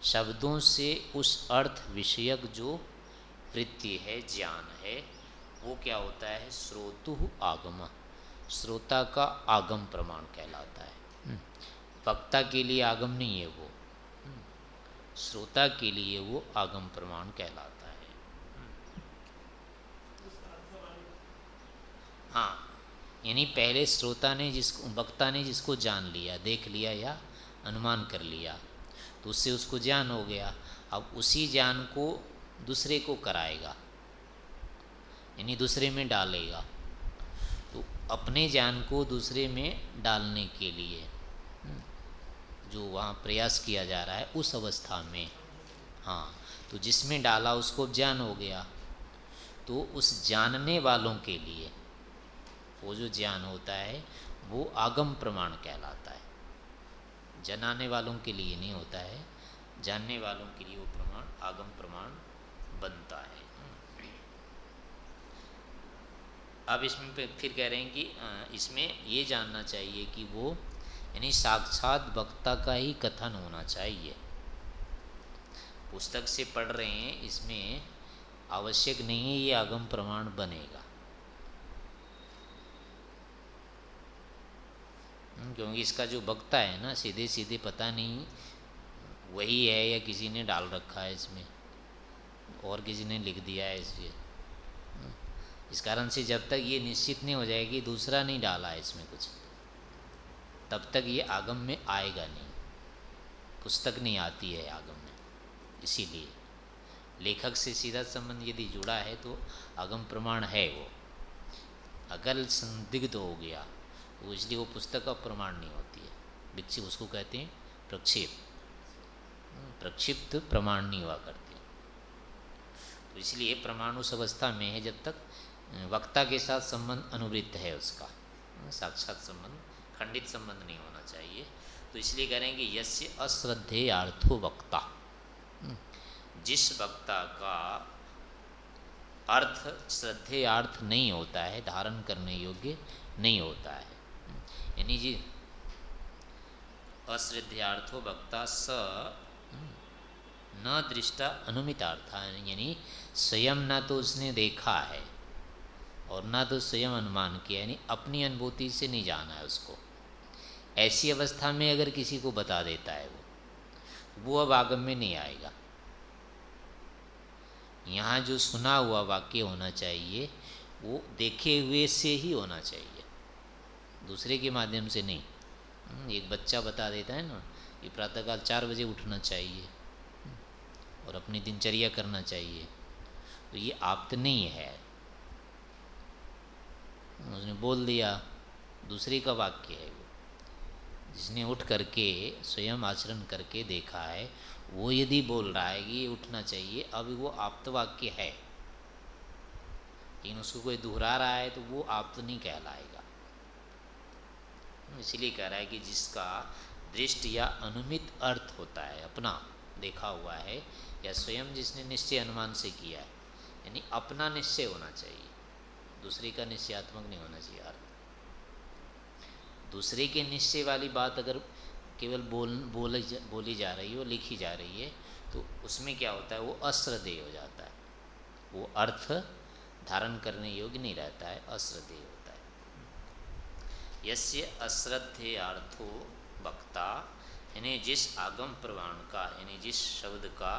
S1: शब्दों से उस अर्थ विषयक जो वृत्ति है, ज्ञान है, वो क्या होता है? श्रोतु आगम। श्रोता का आगम प्रमाण कहलाता है। हम्म। वक्ता के लिए आगम नहीं है वो। हम्म। श्रोता के लिए वो आगम प्रमाण कहलाता है। हाँ यानी पहले श्रोता ने जिसको, वक्ता ने जिसको जान लिया, देख लिया या अनुमान कर लिया तो उससे उसको ज्ञान हो गया। अब उसी ज्ञान को दूसरे को कराएगा, यानी दूसरे में डालेगा। तो अपने ज्ञान को दूसरे में डालने के लिए जो वहाँ प्रयास किया जा रहा है, उस अवस्था में हाँ तो जिसमें डाला उसको ज्ञान हो गया। तो उस जानने वालों के लिए, वो जो ज्ञान होता है, वो आगम प्रमाण कहलाता है। जनाने वालों के लिए नहीं होता है। जानने वालों के लिए वो प्रमाण, आगम प्रमाण बनता है। अब इसमें फिर कह रहे हैं कि इसमें ये जानना चाहिए कि वो, यानी साक्षात वक्ता का ही कथन होना चाहिए। पुस्तक से पढ़ रहे हैं, इसमें आवश्यक नहीं है ये आगम प्रमाण बनेगा हम्म, क्योंकि इसका जो वक्ता है ना सीधे सीधे पता नहीं वही है या किसी ने डाल रखा है इसमें और किसी ने लिख दिया है इसलिए। हम्म, इस कारण से जब तक ये निश्चित नहीं हो जाएगी दूसरा नहीं डाला है इसमें कुछ तब तक ये आगम में आएगा नहीं। पुस्तक नहीं आती है आगम में इसीलिए। लेखक से सीधा संबंध यदि जुड़ा है तो आगम प्रमाण है वो। अगर संदिग्ध हो गया तो इसलिए वो पुस्तक का प्रमाण नहीं होती है। विक्षिप उसको कहते हैं प्रक्षेप। प्रक्षिप्त प्रमाण नहीं हुआ करते। तो इसलिए प्रमाण उस अवस्था में है जब तक वक्ता के साथ संबंध अनुवृत्त है उसका। साक्षात संबंध, खंडित संबंध नहीं होना चाहिए। तो इसलिए करेंगे यस्य अश्रद्धेयार्थो वक्ता। हम्म। जिस वक्ता का अर्थ, श्रद्धेयार्थ नहीं होता है, धारण करने योग्य नहीं होता है। हम्म। यानी जी अश्रद्धार्थो वक्ता स, न दृष्टा अनुमितार्थ, यानी स्वयं न तो उसने देखा है और ना तो स्वयं अनुमान किया, यानी अपनी अनुभूति से नहीं जाना है उसको। ऐसी अवस्था में अगर किसी को बता देता है वो वो अब आगम में नहीं आएगा। यहाँ जो सुना हुआ वाक्य होना चाहिए, वो देखे हुए से ही होना चाहिए। दूसरे के माध्यम से नहीं। हम्म, एक बच्चा बता देता है ना कि प्रातःकाल चार बजे उठना चाहिए हम्म, और अपनी दिनचर्या करना चाहिए। तो ये आप्त नहीं है। उसने बोल दिया दूसरे का वाक्य है वो। जिसने उठ करके स्वयं आचरण करके देखा है वो यदि बोल रहा है कि ये उठना चाहिए अब वो आप्त वाक्य है। लेकिन उसको कोई दोहरा रहा है तो वो आप्त नहीं कहलाएगा। इसलिए कह रहा है कि जिसका दृष्टि या अनुमित अर्थ होता है, अपना, देखा हुआ है, या स्वयं जिसने निश्चय अनुमान से किया है, यानी अपना निश्चय होना चाहिए। दूसरे का निश्चयात्मक नहीं होना चाहिए अर्थ। दूसरे के निश्चय वाली बात अगर केवल बोल बोल, बोली जा रही हो, लिखी जा रही है तो उसमें क्या होता है? वो अश्रदेय हो जाता है। वो अर्थ धारण करने योग्य नहीं रहता है है यस्य अश्रद्धेयार्थो वक्ता यानी जिस आगम प्रमाण का यानी जिस शब्द का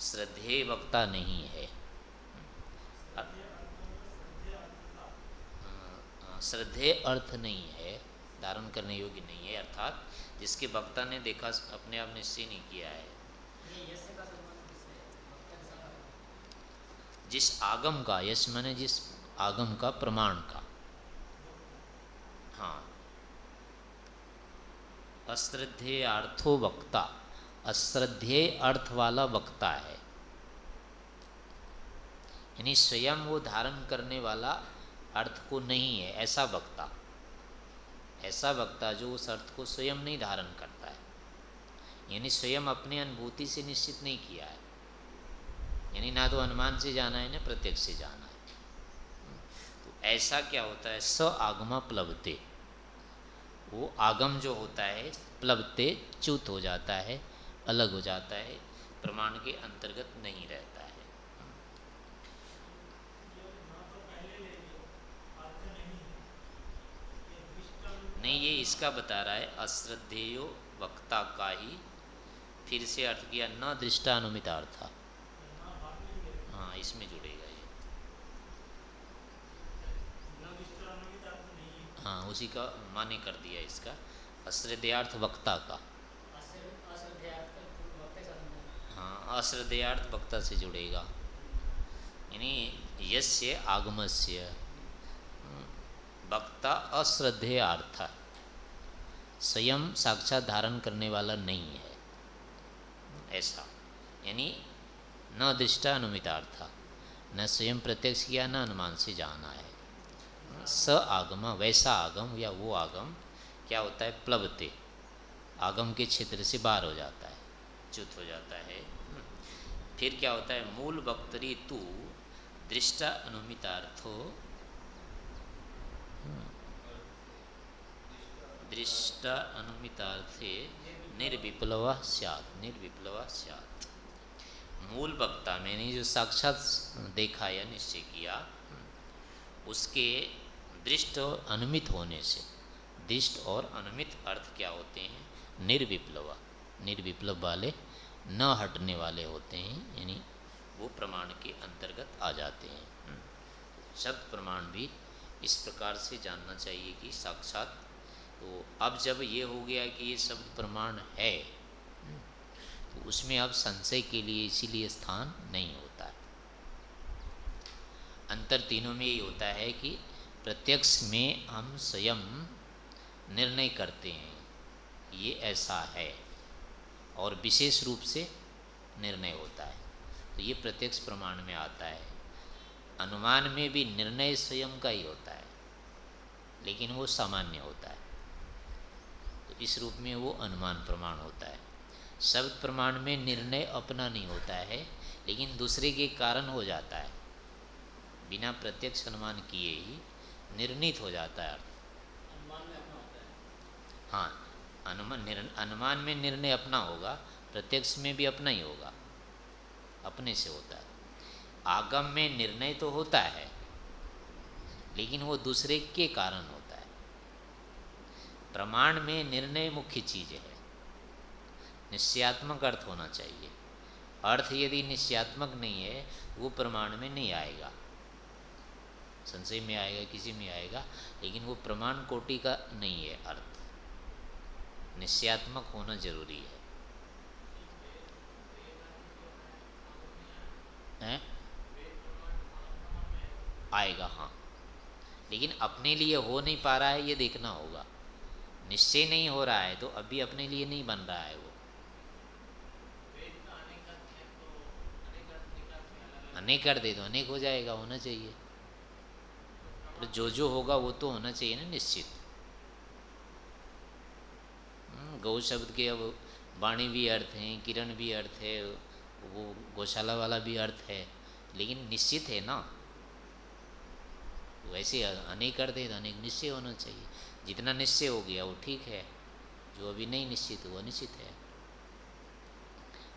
S1: श्रद्धेय वक्ता नहीं है। श्रद्धेय अर्थ नहीं है धारण करने योग्य नहीं है अर्थात जिसके वक्ता ने देखा अपने आप निश्चय नहीं किया है। जिस आगम का यश मैंने जिस आगम का प्रमाण का। हाँ। अश्रद्धेय अर्थो वक्ता। अश्रद्धेय अर्थ वाला वक्ता है। यानी स्वयं वो धारण करने वाला अर्थ को नहीं है, ऐसा वक्ता। ऐसा वक्ता जो उस अर्थ को स्वयं नहीं धारण करता है। यानी स्वयं अपने अनुभूति से निश्चित नहीं किया है। यानी ना तो अनुमान से जाना है, ना प्रत्यक्ष से जाना ऐसा क्या होता है? स आगमा प्लवते। वो आगम जो होता है, प्लवते च्युत हो जाता है, अलग हो जाता है, प्रमाण के अंतर्गत नहीं रहता है। नहीं, ये इसका बता रहा है, अश्रद्धेयो वक्ता का ही फिर से अर्थ किया, न दृष्टानुमित अर्थ हाँ इसमें जुड़ेगा ये हाँ उसी का माने कर दिया इसका। अश्रद्धार्थ वक्ता का। हाँ अश्रद्धेयार्थ वक्ता से जुड़ेगा। यानी यस्य आगमस्य। वक्ता अश्रद्धेय अर्थ स्वयं साक्षात धारण करने वाला नहीं है। ऐसा। यानी न दृष्टा अनुमितार्थ। न स्वयं प्रत्यक्ष किया, न अनुमान से जाना है। स आगम वैसा आगम या वो आगम क्या होता है? प्लवते। आगम के क्षेत्र से बाहर हो जाता है, च्युत हो जाता है। फिर क्या होता है? मूल वक्तरी तू, दृष्टा अनुमितार्थो। दृष्टा अनुमितार्थे निर्विप्लव सैत निर्विप्लव सैत मूल वक्ता, मैंने जो साक्षात देखा या निश्चय किया, उसके दृष्ट और अनुमित होने से। दृष्ट और अनुमित अर्थ क्या होते हैं? निर्विप्लव। निर्विप्लव वाले न हटने वाले होते हैं यानी वो प्रमाण के अंतर्गत आ जाते हैं। हम्म। शब्द प्रमाण भी इस प्रकार से जानना चाहिए कि साक्षात तो अब जब ये हो गया कि ये शब्द प्रमाण है हम्म, तो उसमें अब संशय के लिए इसीलिए स्थान नहीं होता। है अंतर तीनों में ये होता है कि प्रत्यक्ष में हम स्वयं निर्णय करते हैं। ये ऐसा है और विशेष रूप से निर्णय होता है। तो ये प्रत्यक्ष प्रमाण में आता है। अनुमान में भी निर्णय स्वयं का ही होता है, लेकिन वो सामान्य होता है। तो इस रूप में वो अनुमान प्रमाण होता है। शब्द प्रमाण में निर्णय अपना नहीं होता है, लेकिन दूसरे के कारण हो जाता है। बिना प्रत्यक्ष अनुमान किए ही निर्णित हो जाता है। अर्थ हाँ। अनुमान अनुमान में निर्णय अपना होगा प्रत्यक्ष में भी अपना ही होगा। अपने से होता है। आगम में निर्णय तो होता है लेकिन वो दूसरे के कारण होता है। प्रमाण में निर्णय मुख्य चीज़ है। निश्चयात्मक अर्थ होना चाहिए। अर्थ यदि निश्चयात्मक नहीं है वो प्रमाण में नहीं आएगा। संशय में आएगा किसी में आएगा लेकिन वो प्रमाण कोटि का नहीं है अर्थ निश्चयात्मक होना ज़रूरी है हैं आएगा हाँ लेकिन अपने लिए हो नहीं पा रहा है ये देखना होगा निश्चय नहीं हो रहा है तो अभी अपने लिए नहीं बन रहा है वो अनेक कर दे तो अनेक हो जाएगा होना चाहिए तो जो जो होगा वो तो होना चाहिए ना निश्चित। गौ शब्द के अब वाणी भी अर्थ हैं, किरण भी अर्थ है, वो गौशाला वाला भी अर्थ है, लेकिन निश्चित है ना? वैसे अनेक अर्थ है तो अनेक निश्चय होना चाहिए। जितना निश्चय हो गया वो ठीक है, जो अभी नहीं निश्चित, वो निश्चित है।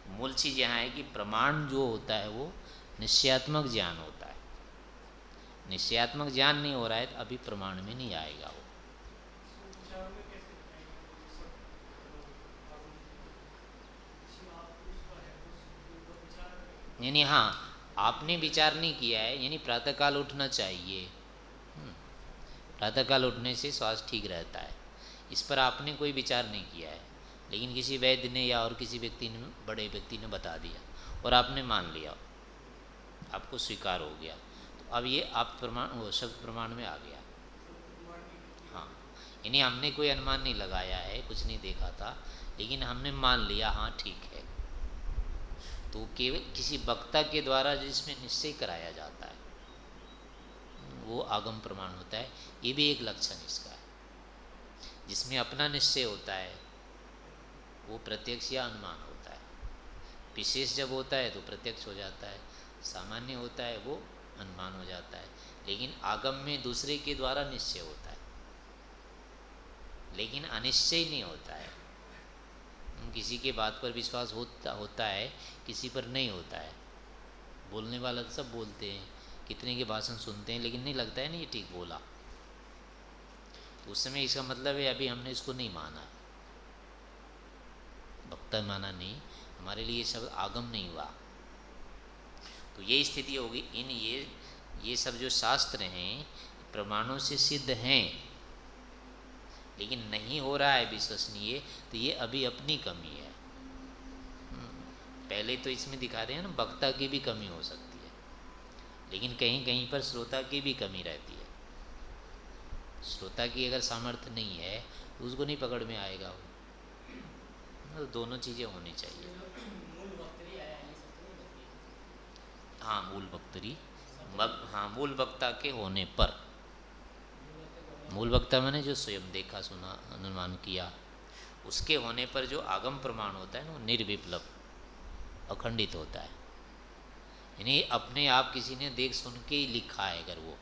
S1: मूल चीज़ यहाँ है कि प्रमाण जो होता है वो निश्चयात्मक ज्ञान होता है। निश्चयात्मक ज्ञान नहीं हो रहा है तो अभी प्रमाण में नहीं आएगा वो। यानी हाँ आपने विचार नहीं किया है यानी प्रातःकाल उठना चाहिए। हम्म, प्रातःकाल उठने से स्वास्थ्य ठीक रहता है। इस पर आपने कोई विचार नहीं किया है। लेकिन किसी वैद्य ने या और किसी व्यक्ति ने बड़े व्यक्ति ने बता दिया और आपने मान लिया। आपको स्वीकार हो गया। अब ये आप प्रमाण, वो शब्द प्रमाण में आ गया। हाँ यानी हमने कोई अनुमान नहीं लगाया है, कुछ नहीं देखा था, लेकिन हमने मान लिया हाँ ठीक है। तो केवल किसी वक्ता के द्वारा जिसमें निश्चय कराया जाता है, वो आगम प्रमाण होता है, ये भी एक लक्षण इसका है। जिसमें अपना निश्चय होता है, वो प्रत्यक्ष या अनुमान होता है। विशेष जब होता है तो प्रत्यक्ष हो जाता है। सामान्य होता है, वो अनुमान हो जाता है। लेकिन आगम में दूसरे के द्वारा निश्चय होता है। लेकिन अनिश्चय नहीं होता है। किसी के बात पर विश्वास होता होता है, किसी पर नहीं होता है। बोलने वाला तो सब बोलते हैं, कितने के भाषण सुनते हैं, लेकिन नहीं लगता है ना ये ठीक बोला। तो उस समय इसका मतलब है, अभी हमने इसको नहीं माना। वक्ता माना नहीं, हमारे लिए शब्द आगम नहीं हुआ। तो ये स्थिति होगी। इन ये ये सब जो शास्त्र हैं प्रमाणों से सिद्ध हैं। लेकिन नहीं हो रहा है विश्वसनीय तो ये अभी अपनी कमी है। हम्म, पहले तो इसमें दिखा रहे हैं ना वक्ता की भी कमी हो सकती है। लेकिन कहीं कहीं पर श्रोता की भी कमी रहती है। श्रोता की अगर सामर्थ्य नहीं है तो उसको नहीं पकड़ में आएगा वो। तो दोनों चीज़ें होनी चाहिए। हाँ मूल वक्तरी हाँ मूल वक्ता के होने पर। मूल वक्ता मैंने जो स्वयं देखा, सुना, अनुमान किया, उसके होने पर जो आगम प्रमाण होता है ना, वो निर्विप्लव, अखंडित होता है। यानी अपने आप किसी ने देख सुन के ही लिखा है अगर वो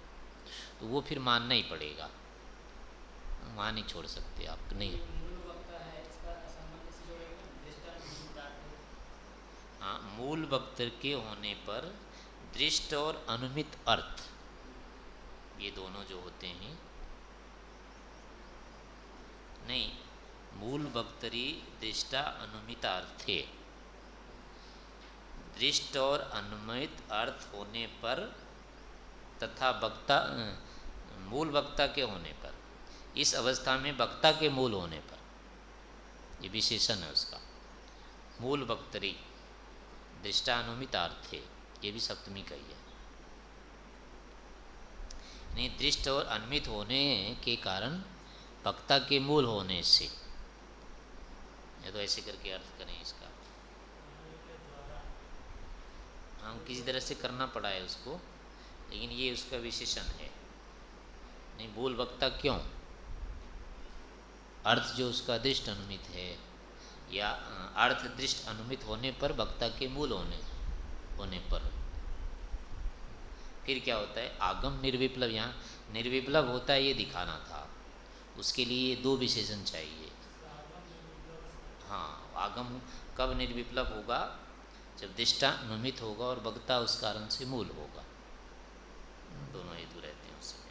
S1: तो वो फिर मानना ही पड़ेगा। वहाँ ही छोड़ सकते आप, नहीं। हाँ मूल वक्त के होने पर दृष्ट और अनुमित अर्थ। ये दोनों जो होते हैं, नहीं, मूल वक्तरी दृष्टा अनुमित अर्थे। दृष्ट और अनुमित अर्थ होने पर तथा वक्ता मूल वक्ता के होने पर, इस अवस्था में वक्ता के मूल होने पर, ये विशेषण है उसका। मूल वक्तरी दृष्टानुमितार्थे ये भी सप्तमी कही है नहीं दृष्ट और अन्वित होने के कारण वक्ता के मूल होने से। या तो ऐसे करके अर्थ करें इसका। हम किसी तरह से करना पड़ा है उसको, लेकिन ये उसका विशेषण है। नहीं, मूल वक्ता क्यों? अर्थ जो उसका दृष्ट अनुमित है, या अर्थ दृष्ट अनुमित होने पर वक्ता के मूल होने। होने पर। फिर क्या होता है? आगम निर्विप्लव यहाँ। निर्विप्लव होता है ये दिखाना था। उसके लिए दो विशेषण चाहिए। हाँ आगम कब निर्विप्लव होगा? जब दिष्टा अनुमित होगा और वक्ता उस कारण से मूल होगा। दोनों हेतु रहते हैं उसमें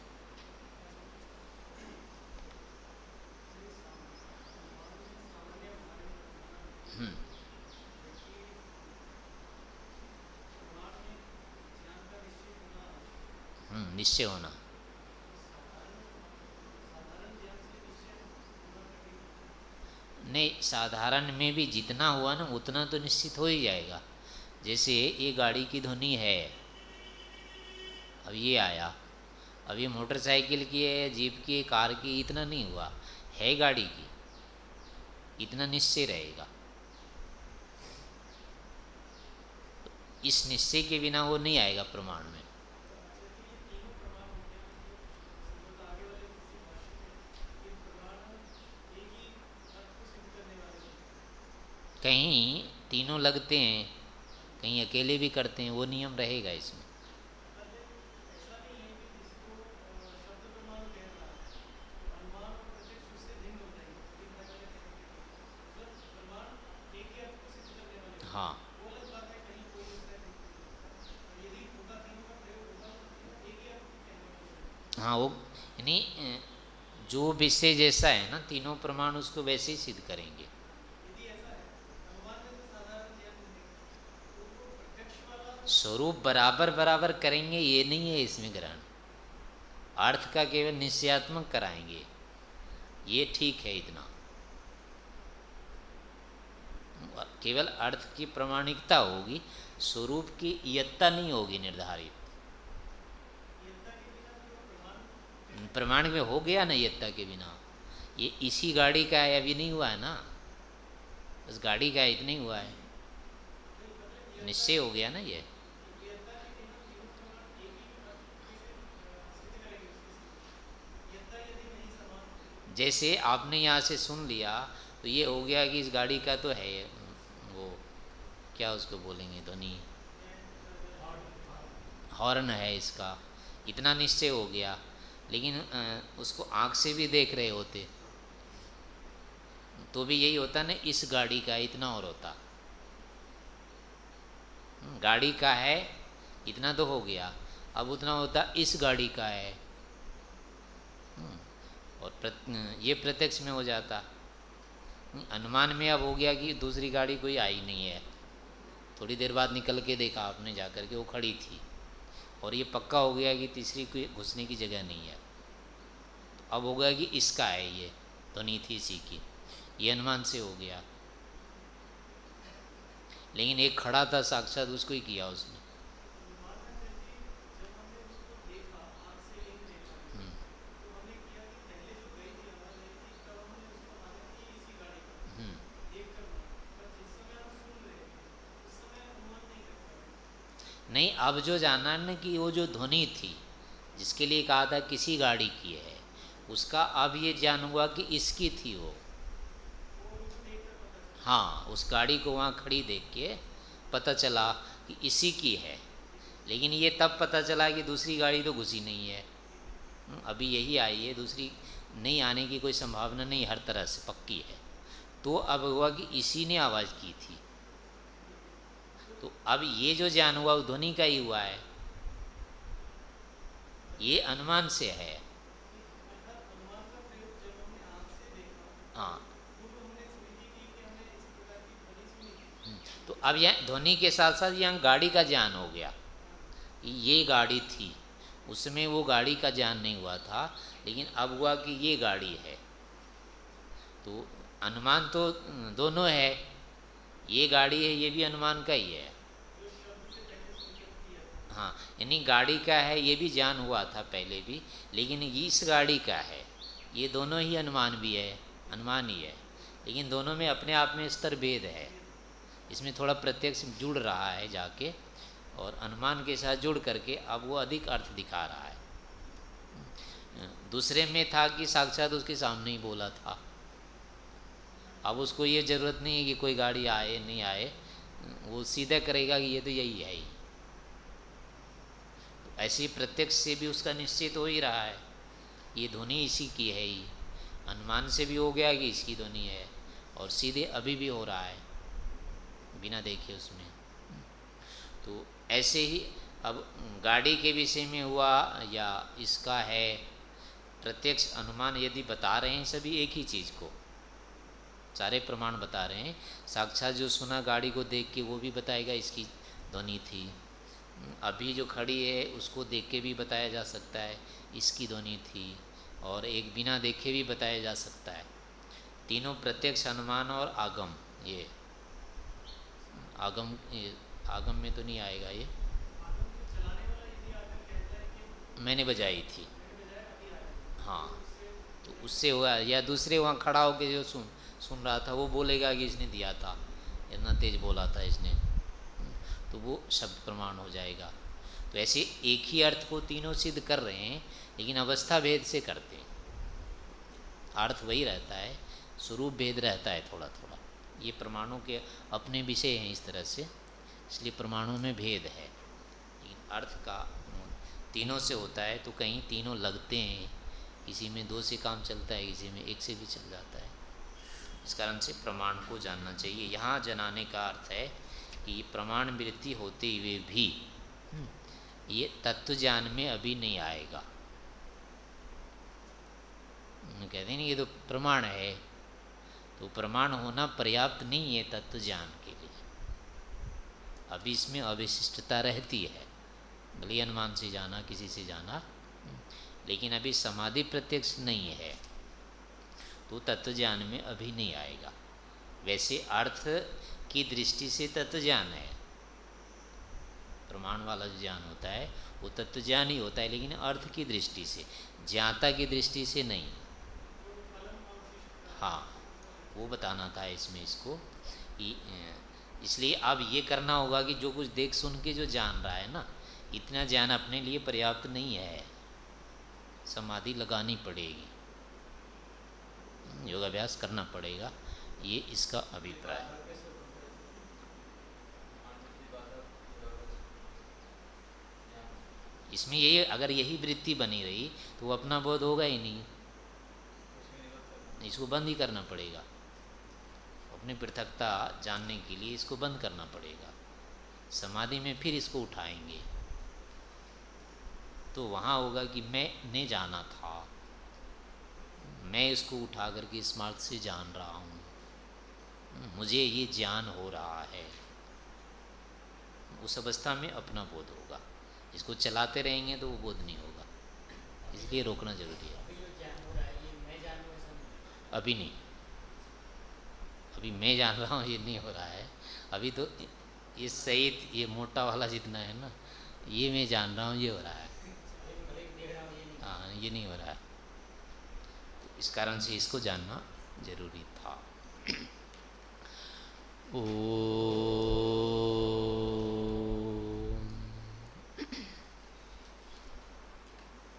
S1: हम्म। निश्चय होना नहीं, साधारण में भी जितना हुआ ना, उतना तो निश्चित हो ही जाएगा। जैसे ये गाड़ी की ध्वनि है, अब ये आया। अब ये मोटरसाइकिल की है, जीप की, कार की, इतना नहीं हुआ। है गाड़ी की। इतना निश्चय रहेगा। इस निश्चय के बिना वो नहीं आएगा प्रमाण में। कहीं तीनों लगते हैं, कहीं अकेले भी करते हैं, वो नियम रहेगा इसमें। हाँ। हाँ वो, यानी, जो विषय जैसा है ना, तीनों प्रमाण उसको वैसे ही सिद्ध करेंगे। स्वरूप बराबर बराबर करेंगे, ये नहीं है इसमें ग्रहण। अर्थ का केवल निश्चयात्मक कराएँगे। ये ठीक है इतना। केवल अर्थ की प्रमाणिकता होगी, स्वरूप की यत्ता नहीं होगी निर्धारित। प्रमाण में हो गया ना यत्ता के बिना। ये इसी गाड़ी का है, अभी नहीं हुआ है ना? बस गाड़ी का इतना ही हुआ है। निश्चय हो गया ना ये? जैसे आपने यहाँ से सुन लिया तो ये हो गया कि इस गाड़ी का तो है, वो, क्या उसको बोलेंगे ध्वनि? हॉर्न है इसका। इतना निश्चय हो गया, लेकिन उसको आँख से भी देख रहे होते। तो भी यही होता ना, इस गाड़ी का इतना और होता। गाड़ी का है, इतना तो हो गया, अब उतना होता, इस गाड़ी का है। और प्रत, ये प्रत्यक्ष में हो जाता। अनुमान में अब हो गया कि दूसरी गाड़ी कोई आई नहीं है। थोड़ी देर बाद निकल के देखा आपने जा कर के वो खड़ी थी। और ये पक्का हो गया कि तीसरी कोई घुसने की जगह नहीं है। तो अब हो गया कि इसका है ये ध्वनि थी इसी की। ये अनुमान से हो गया। लेकिन एक खड़ा था साक्षात उसको ही किया उसने। नहीं अब जो जाना न कि वो जो ध्वनि थी जिसके लिए कहा था किसी गाड़ी की है उसका अब ये ज्ञान हुआ कि इसकी थी वो। हाँ उस गाड़ी को वहाँ खड़ी देख के पता चला कि इसी की है। लेकिन ये तब पता चला कि दूसरी गाड़ी तो घुसी नहीं है। हम्म, अभी यही आई है दूसरी नहीं आने की कोई संभावना नहीं हर तरह से पक्की है। तो अब हुआ कि इसी ने आवाज़ की थी। तो अब ये जो ज्ञान हुआ वो ध्वनि का ही हुआ है। ये अनुमान से है। हाँ। हम्म, तो अब यहाँ ध्वनि के साथ साथ यहाँ गाड़ी का ज्ञान हो गया। ये गाड़ी थी। उसमें वो गाड़ी का ज्ञान नहीं हुआ था लेकिन अब हुआ कि ये गाड़ी है। तो अनुमान तो दोनों है। ये गाड़ी है, ये भी अनुमान का ही है। हाँ यानी गाड़ी का है, ये भी ज्ञान हुआ था पहले भी, लेकिन इस गाड़ी का है। ये दोनों ही अनुमान भी है अनुमान ही है। लेकिन दोनों में अपने आप में स्तर भेद है। इसमें थोड़ा प्रत्यक्ष जुड़ रहा है जाके, और अनुमान के साथ जुड़ करके अब वो अधिक अर्थ दिखा रहा है। दूसरे में था कि साक्षात उसके सामने ही बोला था। अब उसको ये ज़रूरत नहीं है कि कोई गाड़ी आए, नहीं आए। वो सीधा करेगा कि ये तो यही है ही। ऐसे प्रत्यक्ष से भी उसका निश्चित हो ही रहा है। ये ध्वनि इसी की है ही। अनुमान से भी हो गया कि इसकी ध्वनि है और सीधे अभी भी हो रहा है, बिना देखे उसमें। तो ऐसे ही अब गाड़ी के विषय में हुआ या इसका है, प्रत्यक्ष अनुमान यदि बता रहे हैं सभी एक ही चीज़ को। सारे प्रमाण बता रहे हैं। साक्षात जो सुना गाड़ी को देख के वो भी बताएगा इसकी ध्वनि थी। अभी जो खड़ी है, उसको देख के भी बताया जा सकता है, इसकी ध्वनि थी। और एक बिना देखे भी बताया जा सकता है। तीनों प्रत्यक्ष अनुमान और आगम, ये। आगम ये, आगम में तो नहीं आएगा ये। मैंने बजाई थी। हाँ तो उससे हुआ, या दूसरे वहाँ खड़ा होकर जो सुन सुन रहा था, वो बोलेगा कि इसने दिया था। इतना तेज बोला था इसने। तो वो शब्द प्रमाण हो जाएगा। तो ऐसे एक ही अर्थ को तीनों सिद्ध कर रहे हैं, लेकिन अवस्था भेद से करते हैं। अर्थ वही रहता है, स्वरूप भेद रहता है थोड़ा थोड़ा ये प्रमाणों के अपने विषय हैं इस तरह से, इसलिए प्रमाणों में भेद है। लेकिन अर्थ का तीनों से होता है तो कहीं तीनों लगते हैं। किसी में दो से काम चलता है, किसी में एक से भी चल जाता है। इस कारण से प्रमाण को जानना चाहिए। यहाँ जनाने का अर्थ है कि प्रमाण वृत्ति होते हुए भी ये तत्व ज्ञान में अभी नहीं आएगा। कहते हैं ये तो प्रमाण है। तो प्रमाण होना पर्याप्त नहीं है तत्व ज्ञान के लिए। अभी इसमें अविशिष्टता रहती है। भले अनुमान से जाना किसी से जाना लेकिन अभी समाधि प्रत्यक्ष नहीं है। तो तत्व ज्ञान में अभी नहीं आएगा। वैसे अर्थ की दृष्टि से तत्व ज्ञान है। प्रमाण वाला जो ज्ञान होता है, वो तत्व ज्ञान ही होता है, लेकिन अर्थ की दृष्टि से, ज्ञाता की दृष्टि से नहीं। हाँ वो बताना था इसमें इसको। इसलिए अब ये करना होगा कि जो कुछ देख सुन के जो जान रहा है ना, इतना ज्ञान अपने लिए पर्याप्त नहीं है। समाधि लगानी पड़ेगी। योगाभ्यास करना पड़ेगा, ये इसका अभिप्राय। है इसमें ये, अगर यही वृत्ति बनी रही तो वो अपना बोध होगा ही नहीं। इसको बंद ही करना पड़ेगा। अपनी पृथकता जानने के लिए इसको बंद करना पड़ेगा। समाधि में फिर इसको उठाएँगे। तो वहाँ होगा कि मैं, ने जाना था। मैं इसको उठा करके स्मार्ट से जान रहा हूँ। मुझे ये ज्ञान हो रहा है। उस अवस्था में अपना बोध होगा। इसको चलाते रहेंगे तो वो बोध नहीं होगा। इसलिए रोकना ज़रूरी है। अभी नहीं अभी मैं जान रहा हूँ ये नहीं हो रहा है। अभी तो ये सही ये मोटा वाला जितना है ना ये मैं जान रहा हूँ ये हो रहा है। हाँ ये नहीं हो रहा है। इस कारण से इसको जानना ज़रूरी था। [clears throat] ओ